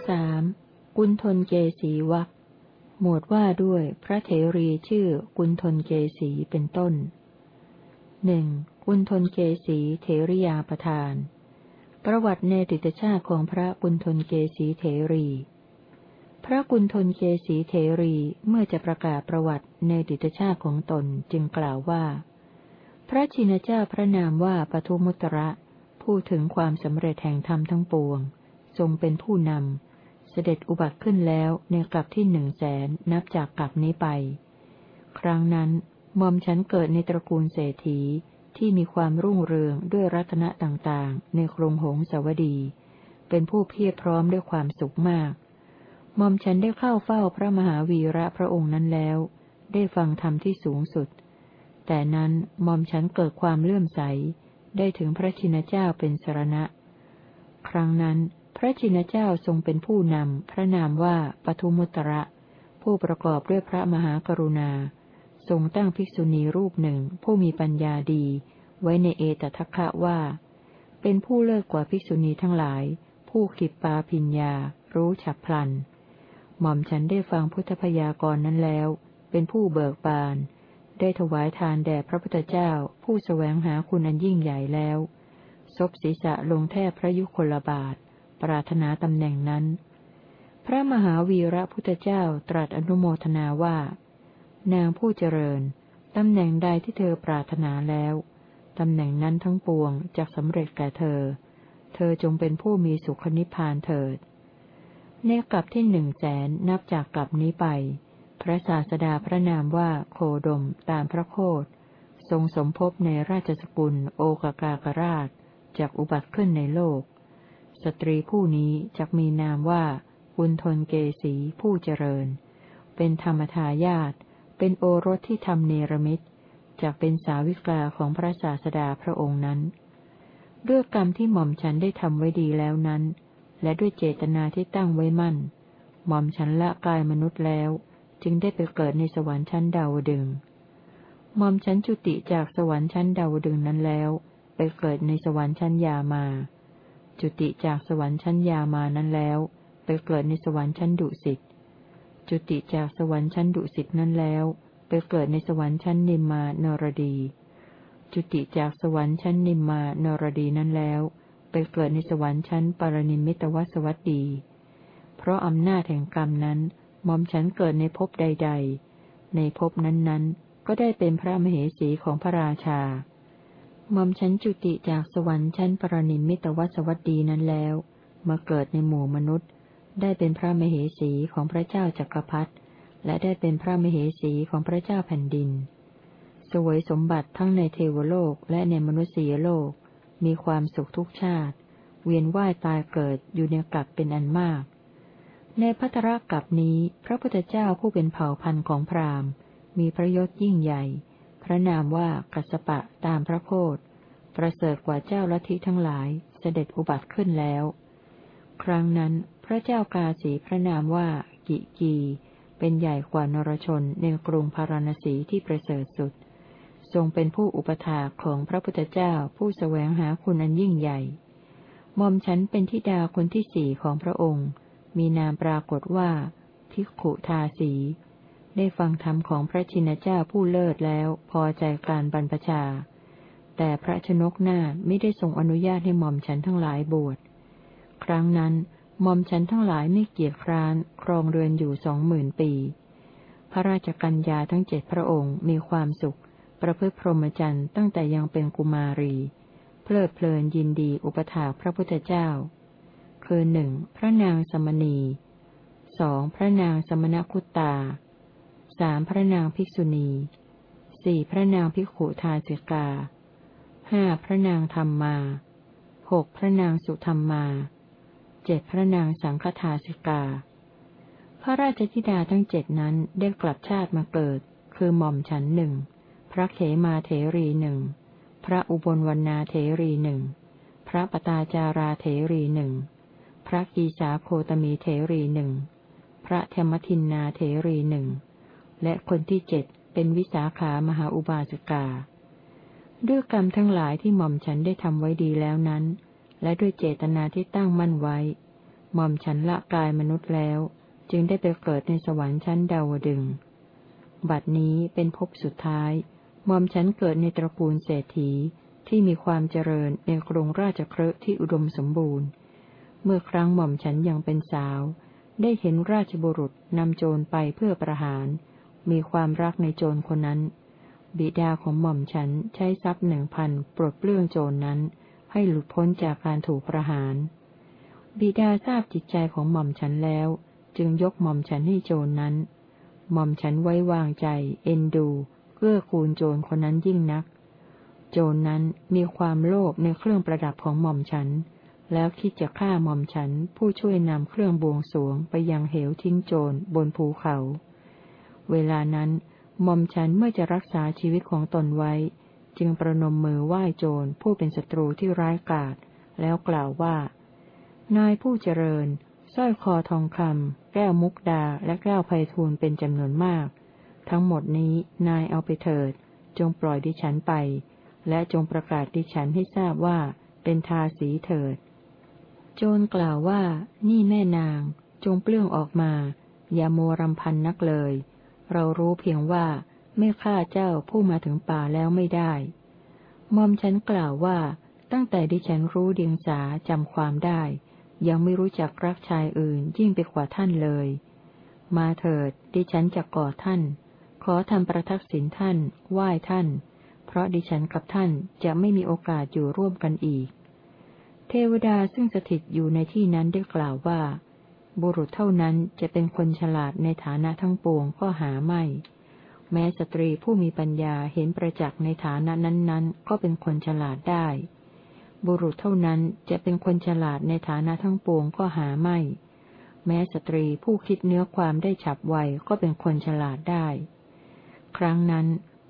สามกุณฑลเกสีวักหมวดว่าด้วยพระเถรีชื่อกุณฑลเกสีเป็นต้น หนึ่งกุณฑลเกสีเถริยาประทาน ประวัติในติตชาติของพระกุณฑลเกสีเถรี พระกุณฑลเกสีเถรีเมื่อจะประกาศประวัติในติตชาติของตนจึงกล่าวว่า พระชินเจ้าพระนามว่าปทุมุตระพูดถึงความสำเร็จแห่งธรรมทั้งปวง ทรงเป็นผู้นำ เสด็จอุบัติขึ้นแล้วในกลับที่หนึ่งแสนนับจากกลับนี้ไป ครั้งนั้น มอมฉันเกิดในตระกูลเศรษฐีที่มีความรุ่งเรืองด้วยรัตนะต่างๆ ในกรุงหงสาวดี เป็นผู้เพียรพร้อมด้วยความสุขมากมอมฉันได้เข้าเฝ้าพระมหาวีระพระองค์นั้นแล้ว ได้ฟังธรรมที่สูงสุด แต่นั้นมอมฉันเกิดความเลื่อมใส ได้ถึงพระชินเจ้าเป็นสรณะ ครั้งนั้นพระชินเจ้าทรงเป็นผู้นำ พระนามว่าปทุมุตระ ผู้ประกอบด้วยพระมหากรุณา ทรงตั้งภิกษุณีรูปหนึ่งผู้มีปัญญาดี ไว้ในเอตทัคคะว่า เป็นผู้เลิศกว่าภิกษุณีทั้งหลาย ผู้ขิปปาพิญญา รู้ฉับพลัน หม่อมฉันได้ฟังพุทธพยากรณ์นั้นแล้ว เป็นผู้เบิกบาน ได้ถวายทานแด่พระพุทธเจ้า ผู้สแสวงหาคุณอันยิ่งใหญ่แล้วศพศีรษะลงแทบพระยุคลบาท ปรารถนาตำแหน่งนั้น พระมหาวีระพุทธเจ้าตรัสอนุโมทนาว่า นางผู้เจริญ ตำแหน่งใดที่เธอปรารถนาแล้ว ตำแหน่งนั้นทั้งปวงจะสำเร็จแก่เธอ เธอจงเป็นผู้มีสุขนิพพานเถิด ในกลับที่หนึ่งแสนนับจากกลับนี้ไป พระศาสดาพระนามว่าโคดมตามพระโคดทรงสมภพในราชสกุลโอกากากราชจากอุบัติขึ้นในโลก สตรีผู้นี้จะมีนามว่าอุนทนเกสีผู้เจริญ เป็นธรรมทายาท เป็นโอรสที่ทำเนรมิตจากเป็นสาวิกาของพระศาสดาพระองค์นั้น ด้วยกรรมที่หม่อมฉันได้ทำไว้ดีแล้วนั้น และด้วยเจตนาที่ตั้งไว้มั่น หม่อมฉันละกายมนุษย์แล้ว จึงได้ไปเกิดในสวรรค์ชั้นดาวดึงหม่อมฉันจุติจากสวรรค์ชั้นดาวดึงนั้นแล้ว ไปเกิดในสวรรค์ชั้นยามา จุติจากสวรรค์ชั้นยามานั้นแล้ว ไปเกิดในสวรรค์ชั้นดุสิต จุติจากสวรรค์ชั้นดุสิตนั้นแล้ว ไปเกิดในสวรรค์ชั้นนิมมานรดี จุติจากสวรรค์ชั้นนิมมานรดีนั้นแล้ว ไปเกิดในสวรรค์ชั้นปรนิมิตวสวัสดี เพราะอำนาจแห่งกรรมนั้นหม่อมฉันเกิดในภพใด ๆ ในภพนั้นๆ ก็ได้เป็นพระมเหสีของพระราชาหม่อมฉันจุติจากสวรรค์ชั้นปรนิมิตวสวัสดีนั้นแล้ว มาเกิดในหมู่มนุษย์ ได้เป็นพระมเหสีของพระเจ้าจักรพรรดิและได้เป็นพระมเหสีของพระเจ้าแผ่นดิน สวยสมบัติทั้งในเทวโลกและในมนุษยโลก มีความสุขทุกชาติ เวียนว่ายตายเกิดอยู่ในกลับเป็นอันมาก ในพัทรกับนี้ พระพุทธเจ้าผู้เป็นเผ่าพันธุ์ของพราหมณ์ มีพระยศยิ่งใหญ่ พระนามว่ากัสปะตามพระโคดประเสริฐกว่าเจ้าลัทธิทั้งหลาย เสด็จอุบัติขึ้นแล้ว ครั้งนั้น พระเจ้ากาสีพระนามว่า กิกี เป็นใหญ่กว่านรชนในกรุงพาราณสีที่ประเสริฐสุด ทรงเป็นผู้อุปถาของพระพุทธเจ้าผู้สแสวงหาคุณอันยิ่งใหญ่มอมฉันเป็นทิดาคนที่สี่ของพระองค์ มีนามปรากฏว่า ทิขุทาสี ได้ฟังธรรมของพระชินเจ้าผู้เลิศแล้วพอใจการบรรพชา แต่พระชนกนาไม่ได้ทรงอนุญาตให้หม่อมฉันทั้งหลายบวช ครั้งนั้น มอมฉันทั้งหลายไม่เกียจคร้านครองเรือนอยู่สองหมื่นปี พระราชกัญญาทั้งเจ็ดพระองค์มีความสุข ประพฤติพรหมจรรย์ตั้งแต่ยังเป็นกุมารี เพลิดเพลินยินดีอุปถาพระพุทธเจ้า คือหนึ่งพระนางสมณีสองพระนางสมณคุตตาสามพระนางภิกษุณีสี่พระนางภิกขุทาสิกาห้าพระนางธรรมมาหกพระนางสุธรรมมา เจ็ดพระนางสังฆทาสิกา พระราชธิดาทั้งเจ็ดนั้นได้กลับชาติมาเกิด คือหม่อมฉันหนึ่ง พระเขมาเถรีหนึ่ง พระอุบลวรรณาเถรีหนึ่ง พระปตาจาราเถรีหนึ่ง พระกีสาโคตมีเถรีหนึ่ง พระธรรมทินนาเถรีหนึ่ง และคนที่เจ็ดเป็นวิสาขามหาอุบาสิกา ด้วยกรรมทั้งหลายที่หม่อมฉันได้ทำไว้ดีแล้วนั้น และด้วยเจตนาที่ตั้งมั่นไว้หม่อมฉันละกายมนุษย์แล้ว จึงได้ไปเกิดในสวรรค์ชั้นดาวดึง บัดนี้เป็นภพสุดท้ายหม่อมฉันเกิดในตระกูลเศรษฐีที่มีความเจริญในกรุงราชเครือที่อุดมสมบูรณ์ เมื่อครั้งหม่อมฉันยังเป็นสาว ได้เห็นราชบุรุษนำโจรไปเพื่อประหาร มีความรักในโจรคนนั้น บิดาของหม่อมฉันใช้ทรัพย์หนึ่งพันปลดเปลื้องโจรนนั้น ให้หลุดพ้นจากการถูกประหาร บิดาทราบจิตใจของหม่อมฉันแล้ว จึงยกหม่อมฉันให้โจรนนั้น หม่อมฉันไว้วางใจ เอ็นดูเกื้อกูลโจรคนนั้นยิ่งนัก โจรนนั้นมีความโลภในเครื่องประดับของหม่อมฉัน แล้วคิดจะฆ่าหม่อมฉันผู้ช่วยนำเครื่องบวงสวงไปยังเหวทิ้งโจรบนภูเขา เวลานั้นหม่อมฉันเมื่อจะรักษาชีวิตของตนไว้ จึงประนมมือไหว้โจรผู้เป็นศัตรูที่ร้ายกาจแล้วกล่าวว่า นายผู้เจริญสร้อยคอทองคำแก้วมุกดาและแก้วไพทูลเป็นจำนวนมาก ทั้งหมดนี้นายเอาไปเถิด จงปล่อยดิฉันไป และจงประกาศดิฉันให้ทราบว่าเปเป็นทาสีเถิด โจรกล่าวว่า นี่แม่นาง จงเปลื้องออกมา อย่าโมรำพันนักเลย เรารู้เพียงว่า ไม่ฆ่าเจ้าผู้มาถึงป่าแล้วไม่ได้มอมฉันกล่าวว่าตั้งแต่ดิฉันรู้เดียงสาจำความได้ ยังไม่รู้จักรักชายอื่นยิ่งไปกว่าท่านเลย มาเถิด ดิฉันจะก่อท่าน ขอทำประทักษิณท่าน ไหว้ท่าน เพราะดิฉันกับท่านจะไม่มีโอกาสอยู่ร่วมกันอีก เทวดาซึ่งสถิตอยู่ในที่นั้นได้กล่าวว่า บุรุษเท่านั้นจะเป็นคนฉลาดในฐานะทั้งปวงก็หาไม่ แม้สตรีผู้มีปัญญาเห็นประจักษ์ในฐานะนั้น ๆ ก็เป็นคนฉลาดได้ บุรุษเท่านั้นจะเป็นคนฉลาดในฐานะทั้งปวงก็หาไม่ แม้สตรีผู้คิดเนื้อความได้ฉับไวก็เป็นคนฉลาดได้ ครั้งนั้น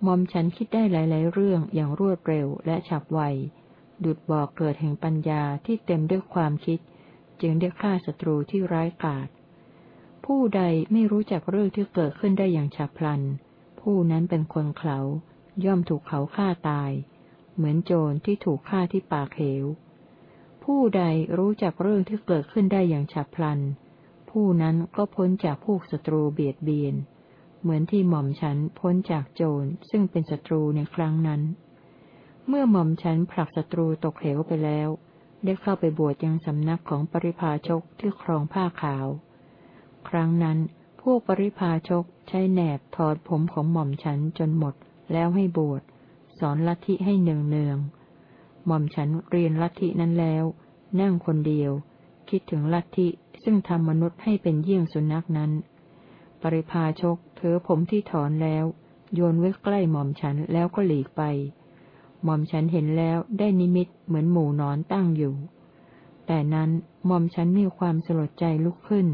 มอมฉันคิดได้หลาย ๆ เรื่องอย่างรวดเร็วและฉับไว ดุดบอกเกิดแห่งปัญญาที่เต็มด้วยความคิด จึงได้ฆ่าศัตรูที่ร้ายกาจผู้ใดไม่รู้จักเรื่องที่เกิดขึ้นได้อย่างฉับพลัน ผู้นั้นเป็นคนเขาย่อมถูกเขาฆ่าตาย เหมือนโจรที่ถูกฆ่าที่ปากเหว ผู้ใดรู้จักเรื่องที่เกิดขึ้นได้อย่างฉับพลัน ผู้นั้นก็พ้นจากพวกศัตรูเบียดเบียน เหมือนที่หม่อมฉันพ้นจากโจรซึ่งเป็นศัตรูในครั้งนั้น เมื่อหม่อมฉันผลักศัตรูตกเหวไปแล้ว ได้เข้าไปบวชยังสำนักของปริพาชกที่ครองผ้าขาว ครั้งนั้น พวกปริพาชกใช้แหนบถอดผมของหม่อมฉันจนหมดแล้วให้บวชสอนลัทธิให้เนืองเนืองหม่อมฉันเรียนลัทธินั้นแล้ว นั่งคนเดียว คิดถึงลัทธิซึ่งทำมนุษย์ให้เป็นเยี่ยงสุนัขนั้น ปริพาชกเถอผมที่ถอนแล้ว โยนไว้ใกล้หม่อมฉันแล้วก็หลีกไป หม่อมฉันเห็นแล้วได้นิมิตเหมือนหมูนอนตั้งอยู่ แต่นั้นหม่อมฉันมีความสลดใจลุกขึ้น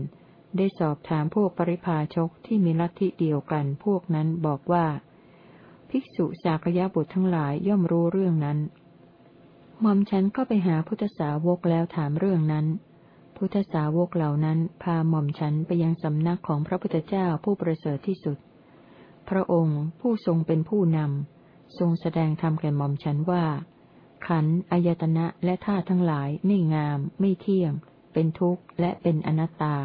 ได้สอบถามพวกปริพาชกที่มีลัทธิเดียวกันพวกนั้นบอกว่า ภิกษุสากยะบุตรทั้งหลายย่อมรู้เรื่องนั้นหม่อมฉันก็ไปหาพุทธสาวกแล้วถามเรื่องนั้น พุทธสาวกเหล่านั้นพาหม่อมฉันไปยังสำนักของพระพุทธเจ้าผู้ประเสริฐที่สุด พระองค์ผู้ทรงเป็นผู้นำทรงแสดงธรรมแก่หม่อมฉันว่า ขันอายตนะและธาทั้งหลายไม่งาม ไม่เที่ยง เป็นทุกข์และเป็นอนัตตา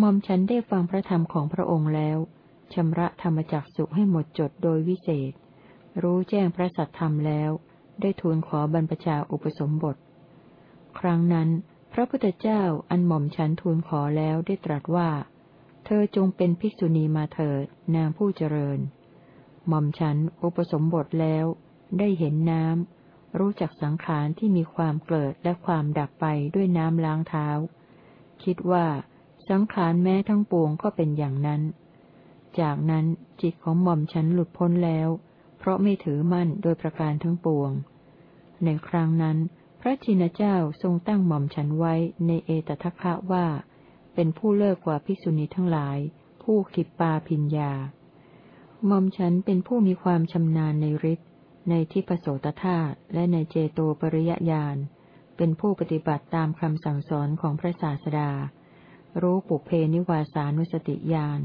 ม่อมฉันได้ฟังพระธรรมของพระองค์แล้ว ชำระธรรมจักสุให้หมดจดโดยวิเศษ รู้แจ้งพระสัทธรรมแล้ว ได้ทูลขอบรรพชาอุปสมบท ครั้งนั้น พระพุทธเจ้าอันหม่อมฉันทูลขอแล้วได้ตรัสว่า เธอจงเป็นภิกษุณีมาเถิดนางผู้เจริญ หม่อมฉันอุปสมบทแล้ว ได้เห็นน้ำรู้จักสังขารที่มีความเกิดและความดับไปด้วยน้ำล้างเท้า คิดว่า สังขารแม้ทั้งปวงก็เป็นอย่างนั้น จากนั้นจิตของหม่อมฉันหลุดพ้นแล้ว เพราะไม่ถือมั่นโดยประการทั้งปวง ในครั้งนั้น พระชินเจ้าทรงตั้งหม่อมฉันไว้ในเอตทัคคะว่า เป็นผู้เลิกกว่าภิกษุณีทั้งหลาย ผู้ขิปปาพิญญาหม่อมฉันเป็นผู้มีความชำนาญในฤทธิ์ในทิพโสตธาตุและในเจโตปริยญาณ เป็นผู้ปฏิบัติตามคำสั่งสอนของพระศาสดา รู้ปุเพนิวาสานุสติญาณ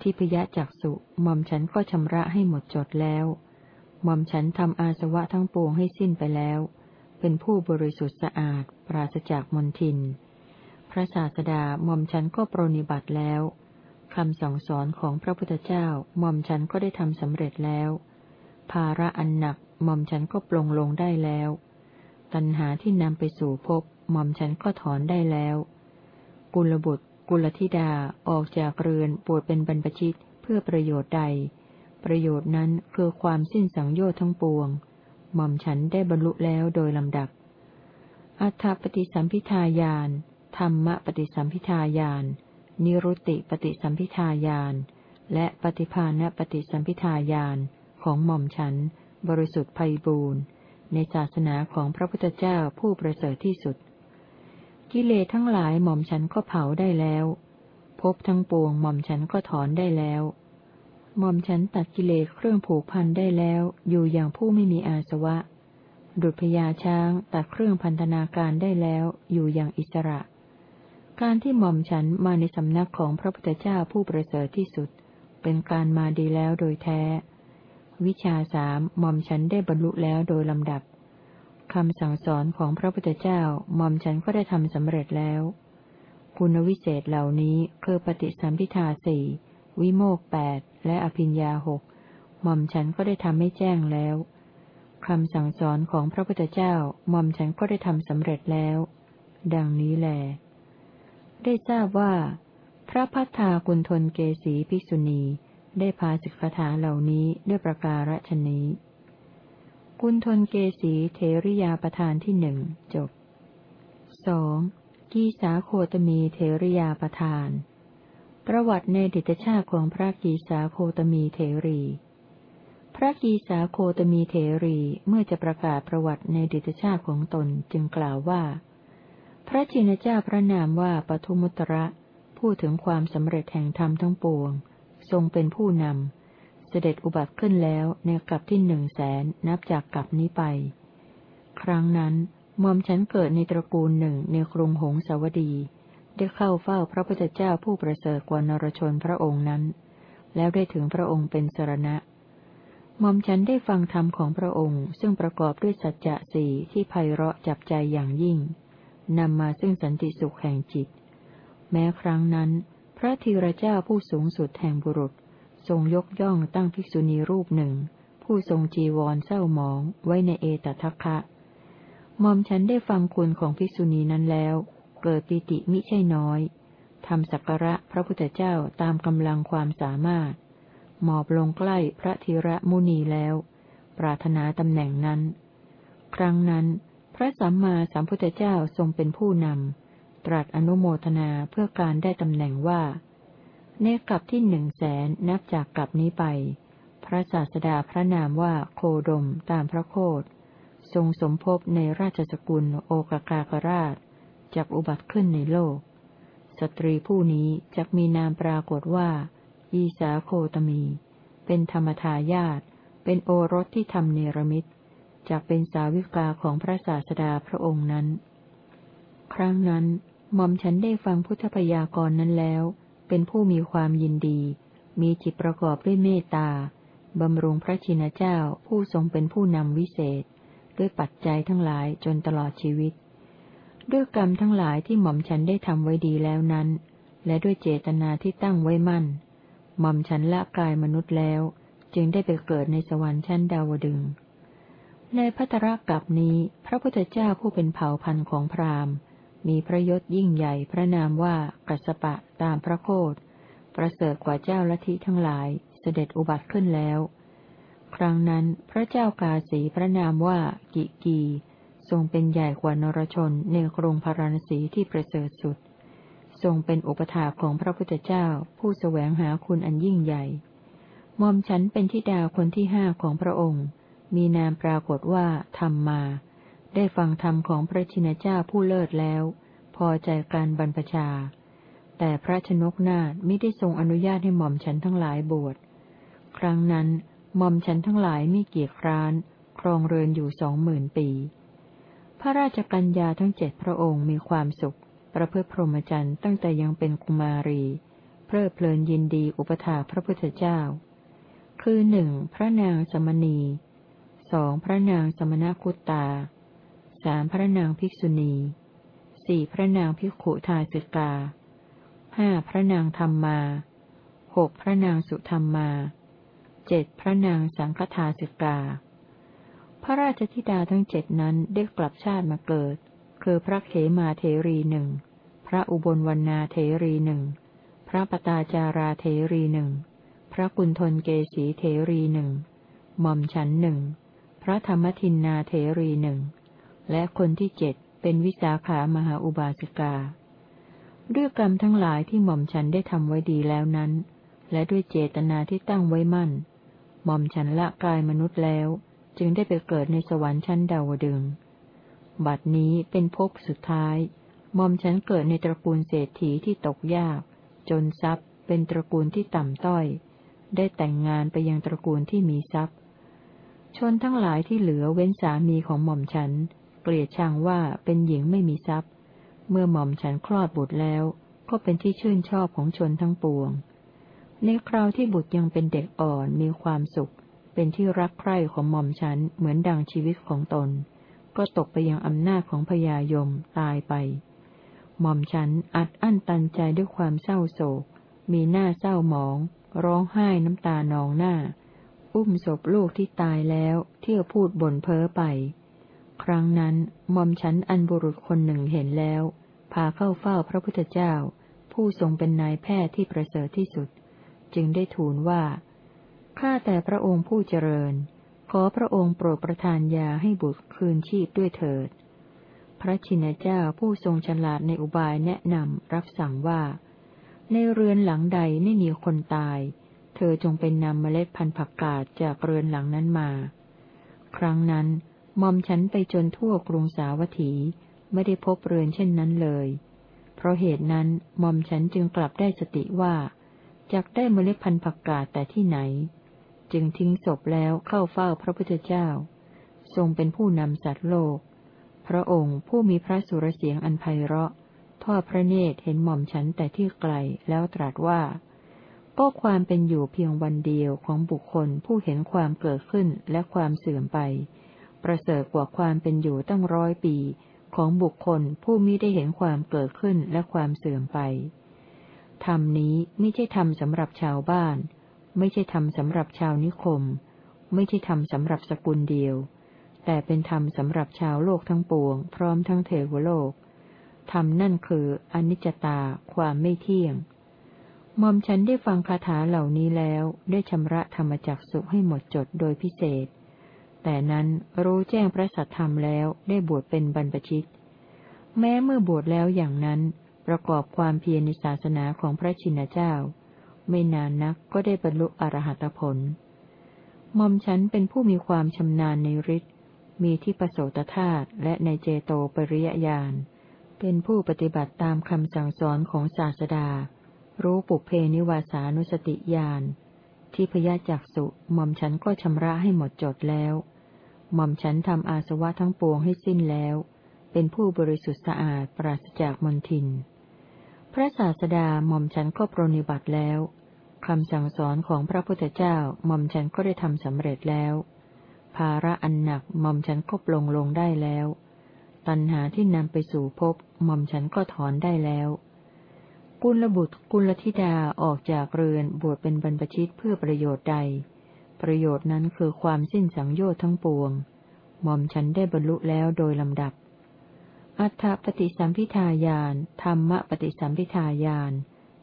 ทิพยะจักสุหม่อมฉันก็ชำระให้หมดจดแล้ว หม่อมฉันทำอาสวะทั้งปวงให้สิ้นไปแล้ว เป็นผู้บริสุทธิ์สะอาด ปราศจากมนทิน พระศาสดาหม่อมฉันก็ปรนิบัติแล้วคำสั่งสอนของพระพุทธเจ้าหม่อมฉันก็ได้ทำสำเร็จแล้ว ภาระอันหนักหม่อมฉันก็ปลงลงได้แล้ว ตัณหาที่นำไปสู่ภพหม่อมฉันก็ถอนได้แล้ว กุลบุตร กุลธิดาออกจากเรือนปวดเป็นบรรพชิตเพื่อประโยชน์ใด ประโยชน์นั้นคือความสิ้นสังโยชน์ทั้งปวง หม่อมฉันได้บรรลุแล้วโดยลำดับ อัฏฐปฏิสัมพิทายานธรรมปฏิสัมพิทายานนิรุตติปฏิสัมพิทายานและปฏิภาณปฏิสัมพิทายานของหม่อมฉัน บริสุทธิ์ไพบูรณ์ในศาสนาของพระพุทธเจ้าผู้ประเสริฐที่สุด กิเลสทั้งหลายหม่อมฉันก็เผาได้แล้วพบทั้งปวงหม่อมฉันก็ถอนได้แล้วหม่อมฉันตัดกิเลสเครื่องผูกพันได้แล้ว อยู่อย่างผู้ไม่มีอาสวะ ดุจพญาช้างตัดเครื่องพันธนาการได้แล้ว อยู่อย่างอิสระ การที่หม่อมฉันมาในสำนักของพระพุทธเจ้าผู้ประเสริฐที่สุด เป็นการมาดีแล้วโดยแท้ วิชาสามหม่อมฉันได้บรรลุแล้วโดยลำดับ คำสั่งสอนของพระพุทธเจ้าหม่อมฉันก็ได้ทำสำเร็จแล้ว คุณวิเศษเหล่านี้คือปฏิสัมพิทาสี่วิโมกแปดและอภิญญาหกหม่อมฉันก็ได้ทำให้แจ้งแล้วคำสั่งสอนของพระพุทธเจ้าหม่อมฉันก็ได้ทำสำเร็จแล้ว ดังนี้แล ได้ทราบว่า พระพัฒนากุณฑลเกษีภิกษุณี ได้พาสิกขาเหล่านี้ด้วยประการฉนี้ กุณฑลเกษีเทริยาประธานที่หนึ่งจบสองกีสาโคตมีเทริยาประธาน ประวัติในดิตชาติของพระกีสาโคตมีเทรี พระกีสาโคตมีเทรีเมื่อจะประกาศประวัติในดิตชาติของตนจึงกล่าวว่า พระจินเจ้าพระนามว่าปทุมุตระพูดถึงความสำเร็จแห่งธรรมทั้งปวง ทรงเป็นผู้นำ เสด็จอุบัติขึ้นแล้วในกลับที่หนึ่งแสนนับจากกลับนี้ไป ครั้งนั้นมอมฉันเกิดในตระกูลหนึ่งในกรุงหงสาวดี ได้เข้าเฝ้าพระพุทธเจ้าผู้ประเสริฐกว่านรชนพระองค์นั้น แล้วได้ถึงพระองค์เป็นสรณะมอมฉันได้ฟังธรรมของพระองค์ ซึ่งประกอบด้วยสัจจะสี่ที่ไพเราะจับใจอย่างยิ่ง นำมาซึ่งสันติสุขแห่งจิต แม้ครั้งนั้น พระธีระเจ้าผู้สูงสุดแห่งบุรุษ ทรงยกย่องตั้งภิกษุณีรูปหนึ่ง ผู้ทรงจีวรเศร้าหมองไว้ในเอตทัคคะมอมฉันได้ฟังคุณของภิกษุณีนั้นแล้ว เกิดปิติมิใช่น้อยทำสักการะพระพุทธเจ้าตามกำลังความสามารถ หมอบลงใกล้พระธีระมุนีแล้ว ปรารถนาตำแหน่งนั้น ครั้งนั้น พระสัมมาสัมพุทธเจ้าทรงเป็นผู้นำ ตรัสอนุโมทนาเพื่อการได้ตำแหน่งว่า ในกลับที่หนึ่งแสนนับจากกลับนี้ไป พระศาสดาพระนามว่าโคดมตามพระโคดทรงสมภพในราชสกุลโอกากากราชจากอุบัติขึ้นในโลก สตรีผู้นี้จะมีนามปรากฏว่าอีสาโคตมี เป็นธรรมทายาทเป็นโอรสที่ทำเนรมิตจากเป็นสาวิกาของพระศาสดาพระองค์นั้น ครั้งนั้นหม่อมฉันได้ฟังพุทธพยากรณ์นั้นแล้ว เป็นผู้มีความยินดี มีจิตประกอบด้วยเมตตา บำรุงพระชินเจ้าผู้ทรงเป็นผู้นำวิเศษ ด้วยปัจจัยทั้งหลายจนตลอดชีวิต ด้วยกรรมทั้งหลายที่หม่อมฉันได้ทำไว้ดีแล้วนั้น และด้วยเจตนาที่ตั้งไว้มั่น หม่อมฉันละกายมนุษย์แล้ว จึงได้ไปเกิดในสวรรค์ชั้นดาวดึงในพัทรกับนี้ พระพุทธเจ้าผู้เป็นเผ่าพันธุ์ของพราหมณ์ มีพระยศยิ่งใหญ่พระนามว่ากัสปะตามพระโคดประเสริฐกว่าเจ้าลัทธิทั้งหลายเสด็จอุบัติขึ้นแล้ว ครั้งนั้นพระเจ้ากาสีพระนามว่ากิกี ทรงเป็นใหญ่กว่านรชนในกรุงพาราณสีที่ประเสริฐสุด ทรงเป็นอุปถาของพระพุทธเจ้าผู้แสวงหาคุณอันยิ่งใหญ่มอมฉันเป็นทิดาคนที่ห้าของพระองค์ มีนามปรากฏว่าธรรมมา ได้ฟังธรรมของพระชินเจ้าผู้เลิศแล้ว พอใจการบรรพชา แต่พระชนกนาถไม่ได้ทรงอนุญาตให้หม่อมฉันทั้งหลายบวช ครั้งนั้นหม่อมฉันทั้งหลายมีเกียรคร้าน ครองเรือนอยู่สองหมื่นปี พระราชกัญญาทั้งเจ็ดพระองค์มีความสุข ประพฤติพรหมจรรย์ตั้งแต่ยังเป็นกุมารี เพลิดเพลินยินดีอุปถาพระพุทธเจ้า คือหนึ่งพระนางสมณีสองพระนางสมณคุตตา สามพระนางภิกษุณีสี่พระนางภิกขุทาสิกาห้าพระนางธรรมมาหกพระนางสุธรรมมาเจ็ดพระนางสังฆทาสิกา พระราชธิดาทั้งเจ็ดนั้นได้กลับชาติมาเกิด คือพระเขมาเทรีหนึ่ง พระอุบลวรรณาเทรีหนึ่ง พระปตาจาราเทรีหนึ่ง พระกุณฑลเกษีเทรีหนึ่งหม่อมฉันหนึ่ง พระธรรมทินนาเทรีหนึ่ง และคนที่เจ็ดเป็นวิสาขามหาอุบาสิกา ด้วยกรรมทั้งหลายที่หม่อมฉันได้ทำไว้ดีแล้วนั้น และด้วยเจตนาที่ตั้งไว้มั่น หม่อมฉันละกายมนุษย์แล้ว จึงได้ไปเกิดในสวรรค์ชั้นดาวดึง บัดนี้เป็นภพสุดท้าย หม่อมฉันเกิดในตระกูลเศรษฐีที่ตกยาก จนทรัพย์ เป็นตระกูลที่ต่ำต้อย ได้แต่งงานไปยังตระกูลที่มีทรัพย์ ชนทั้งหลายที่เหลือเว้นสามีของหม่อมฉัน เกลียดชังว่าเป็นหญิงไม่มีทรัพย์ เมื่อหม่อมฉันคลอดบุตรแล้ว ก็เป็นที่ชื่นชอบของชนทั้งปวง ในคราวที่บุตรยังเป็นเด็กอ่อนมีความสุข เป็นที่รักใคร่ของหม่อมฉันเหมือนดังชีวิตของตน ก็ตกไปยังอำนาจของพญายมตายไป หม่อมฉันอัดอั้นตันใจด้วยความเศร้าโศก มีหน้าเศร้าหมอง ร้องไห้น้ำตานองหน้า อุ้มศพลูกที่ตายแล้ว เที่ยวพูดบ่นเพ้อไป ครั้งนั้นหม่อมฉันอันบุรุษคนหนึ่งเห็นแล้ว พาเข้าเฝ้าพระพุทธเจ้า ผู้ทรงเป็นนายแพทย์ที่ประเสริฐที่สุด จึงได้ทูลว่า ข้าแต่พระองค์ผู้เจริญ ขอพระองค์โปรดประทานยาให้บุตรคืนชีพด้วยเถิด พระชินเจ้าผู้ทรงฉลาดในอุบายแนะนำรับสั่งว่า ในเรือนหลังใดไม่มีคนตาย เธอจงเป็นนำเมล็ดพันธุ์ผักกาดจากเรือนหลังนั้นมา ครั้งนั้น มอมฉันไปจนทั่วกรุงสาวัตถี ไม่ได้พบเรือนเช่นนั้นเลย เพราะเหตุนั้นมอมฉันจึงกลับได้สติว่าจากได้เมล็ดพันธุ์ผักกาดแต่ที่ไหน จึงทิ้งศพแล้วเข้าเฝ้าพระพุทธเจ้า ทรงเป็นผู้นำสัตว์โลก พระองค์ผู้มีพระสุรเสียงอันไพเราะทอดพระเนตรเห็นหม่อมฉันแต่ที่ไกลแล้วตรัสว่า ก็ความเป็นอยู่เพียงวันเดียวของบุคคลผู้เห็นความเกิดขึ้นและความเสื่อมไป ประเสริฐกว่าความเป็นอยู่ตั้งร้อยปี ของบุคคลผู้มิได้เห็นความเกิดขึ้นและความเสื่อมไป ธรรมนี้ไม่ใช่ธรรมสำหรับชาวบ้าน ไม่ใช่ธรรมสำหรับชาวนิคม ไม่ใช่ธรรมสำหรับสกุลเดียว แต่เป็นธรรมสำหรับชาวโลกทั้งปวง พร้อมทั้งเทวโลก ธรรมนั่นคืออนิจจตาความไม่เที่ยงมอมฉันได้ฟังคาถาเหล่านี้แล้วได้ชำระธรรมจักสุให้หมดจดโดยพิเศษ แต่นั้นรู้แจ้งพระสัทธรรมแล้วได้บวชเป็นบรรพชิต แม้เมื่อบวชแล้วอย่างนั้น ประกอบความเพียรในศาสนาของพระชินเจ้า ไม่นานนักก็ได้บรรลุอรหัตผลมอมฉันเป็นผู้มีความชำนาญในฤทธิ์มีที่ประโสตธาตุและในเจโตปริยญาณเป็นผู้ปฏิบัติตามคำสั่งสอนของศาสดา รู้ปุเพนิวาสานุสติญาณที่พยาจักสุมอมฉันก็ชำระให้หมดจดแล้ว หม่อมฉันทำอาสวะทั้งปวงให้สิ้นแล้ว เป็นผู้บริสุทธิ์สะอาดปราศจากมลทิน พระศาสดาหม่อมฉันก็ปรนิบัติแล้วคำสั่งสอนของพระพุทธเจ้าหม่อมฉันก็ได้ทำสำเร็จแล้ว ภาระอันหนักหม่อมฉันก็ปลงลงได้แล้ว ตัณหาที่นำไปสู่ภพหม่อมฉันก็ถอนได้แล้ว กุลบุตรกุลธิดาออกจากเรือนบวชเป็นบรรพชิตเพื่อประโยชน์ใด ประโยชน์นั้นคือความสิ้นสังโยชน์ทั้งปวง หม่อมฉันได้บรรลุแล้วโดยลำดับ อัฏฐปฏิสัมพิทาญาณธรรมปฏิสัมพิทาญาณ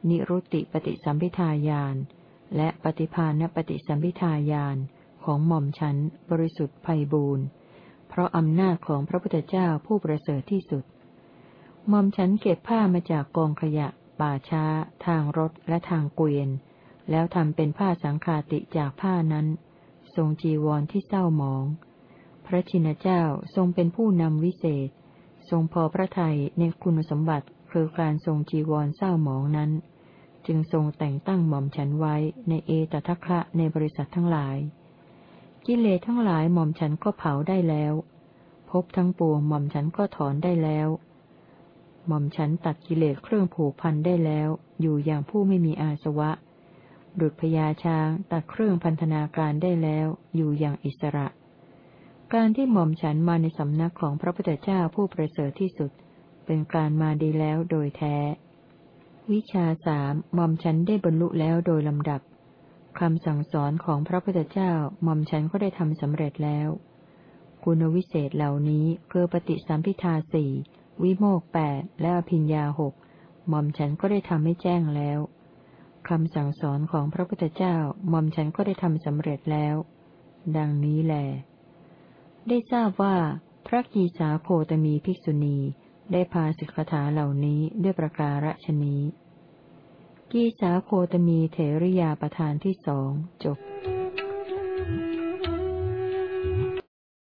นิรุตติปฏิสัมพิทาญาณและปฏิภาณปฏิสัมพิทาญาณของหม่อมฉันบริสุทธิ์ไพบูรณ์เพราะอำนาจของพระพุทธเจ้าผู้ประเสริฐที่สุดหม่อมฉันเก็บผ้ามาจากกองขยะ ป่าช้า ทางรถและทางเกวียน แล้วทำเป็นผ้าสังคาติจากผ้านั้น ทรงจีวรที่เศร้าหมอง พระชินเจ้าทรงเป็นผู้นำวิเศษ ทรงพอพระทัยในคุณสมบัติคือการทรงจีวรเศร้าหมองนั้น จึงทรงแต่งตั้งหม่อมฉันไว้ในเอตทัคคะในบริษัททั้งหลาย กิเลสทั้งหลายหม่อมฉันก็เผาได้แล้วพบทั้งปวงหม่อมฉันก็ถอนได้แล้วหม่อมฉันตัดกิเลสเครื่องผูกพันได้แล้ว อยู่อย่างผู้ไม่มีอาสวะ ดุจพญาช้างตัดเครื่องพันธนาการได้แล้วอยู่อย่างอิสระ การที่หม่อมฉันมาในสำนักของพระพุทธเจ้าผู้ประเสริฐที่สุด เป็นการมาดีแล้วโดยแท้ วิชาสามหม่อมฉันได้บรรลุแล้วโดยลำดับคำสั่งสอนของพระพุทธเจ้าหม่อมฉันก็ได้ทำสำเร็จแล้ว คุณวิเศษเหล่านี้คือปฏิสัมพิทาสี่วิโมกแปดและอภิญญาหกหม่อมฉันก็ได้ทำให้แจ้งแล้ว คำสั่งสอนของพระพุทธเจ้าหม่อมฉันก็ได้ทำสำเร็จแล้ว ดังนี้แหละได้ทราบว่า พระกีสาโคตมีภิกษุณีได้พาสิกขาเหล่านี้ด้วยประการฉนี้กีสาโคตมีเถริยาประธานที่สองจบ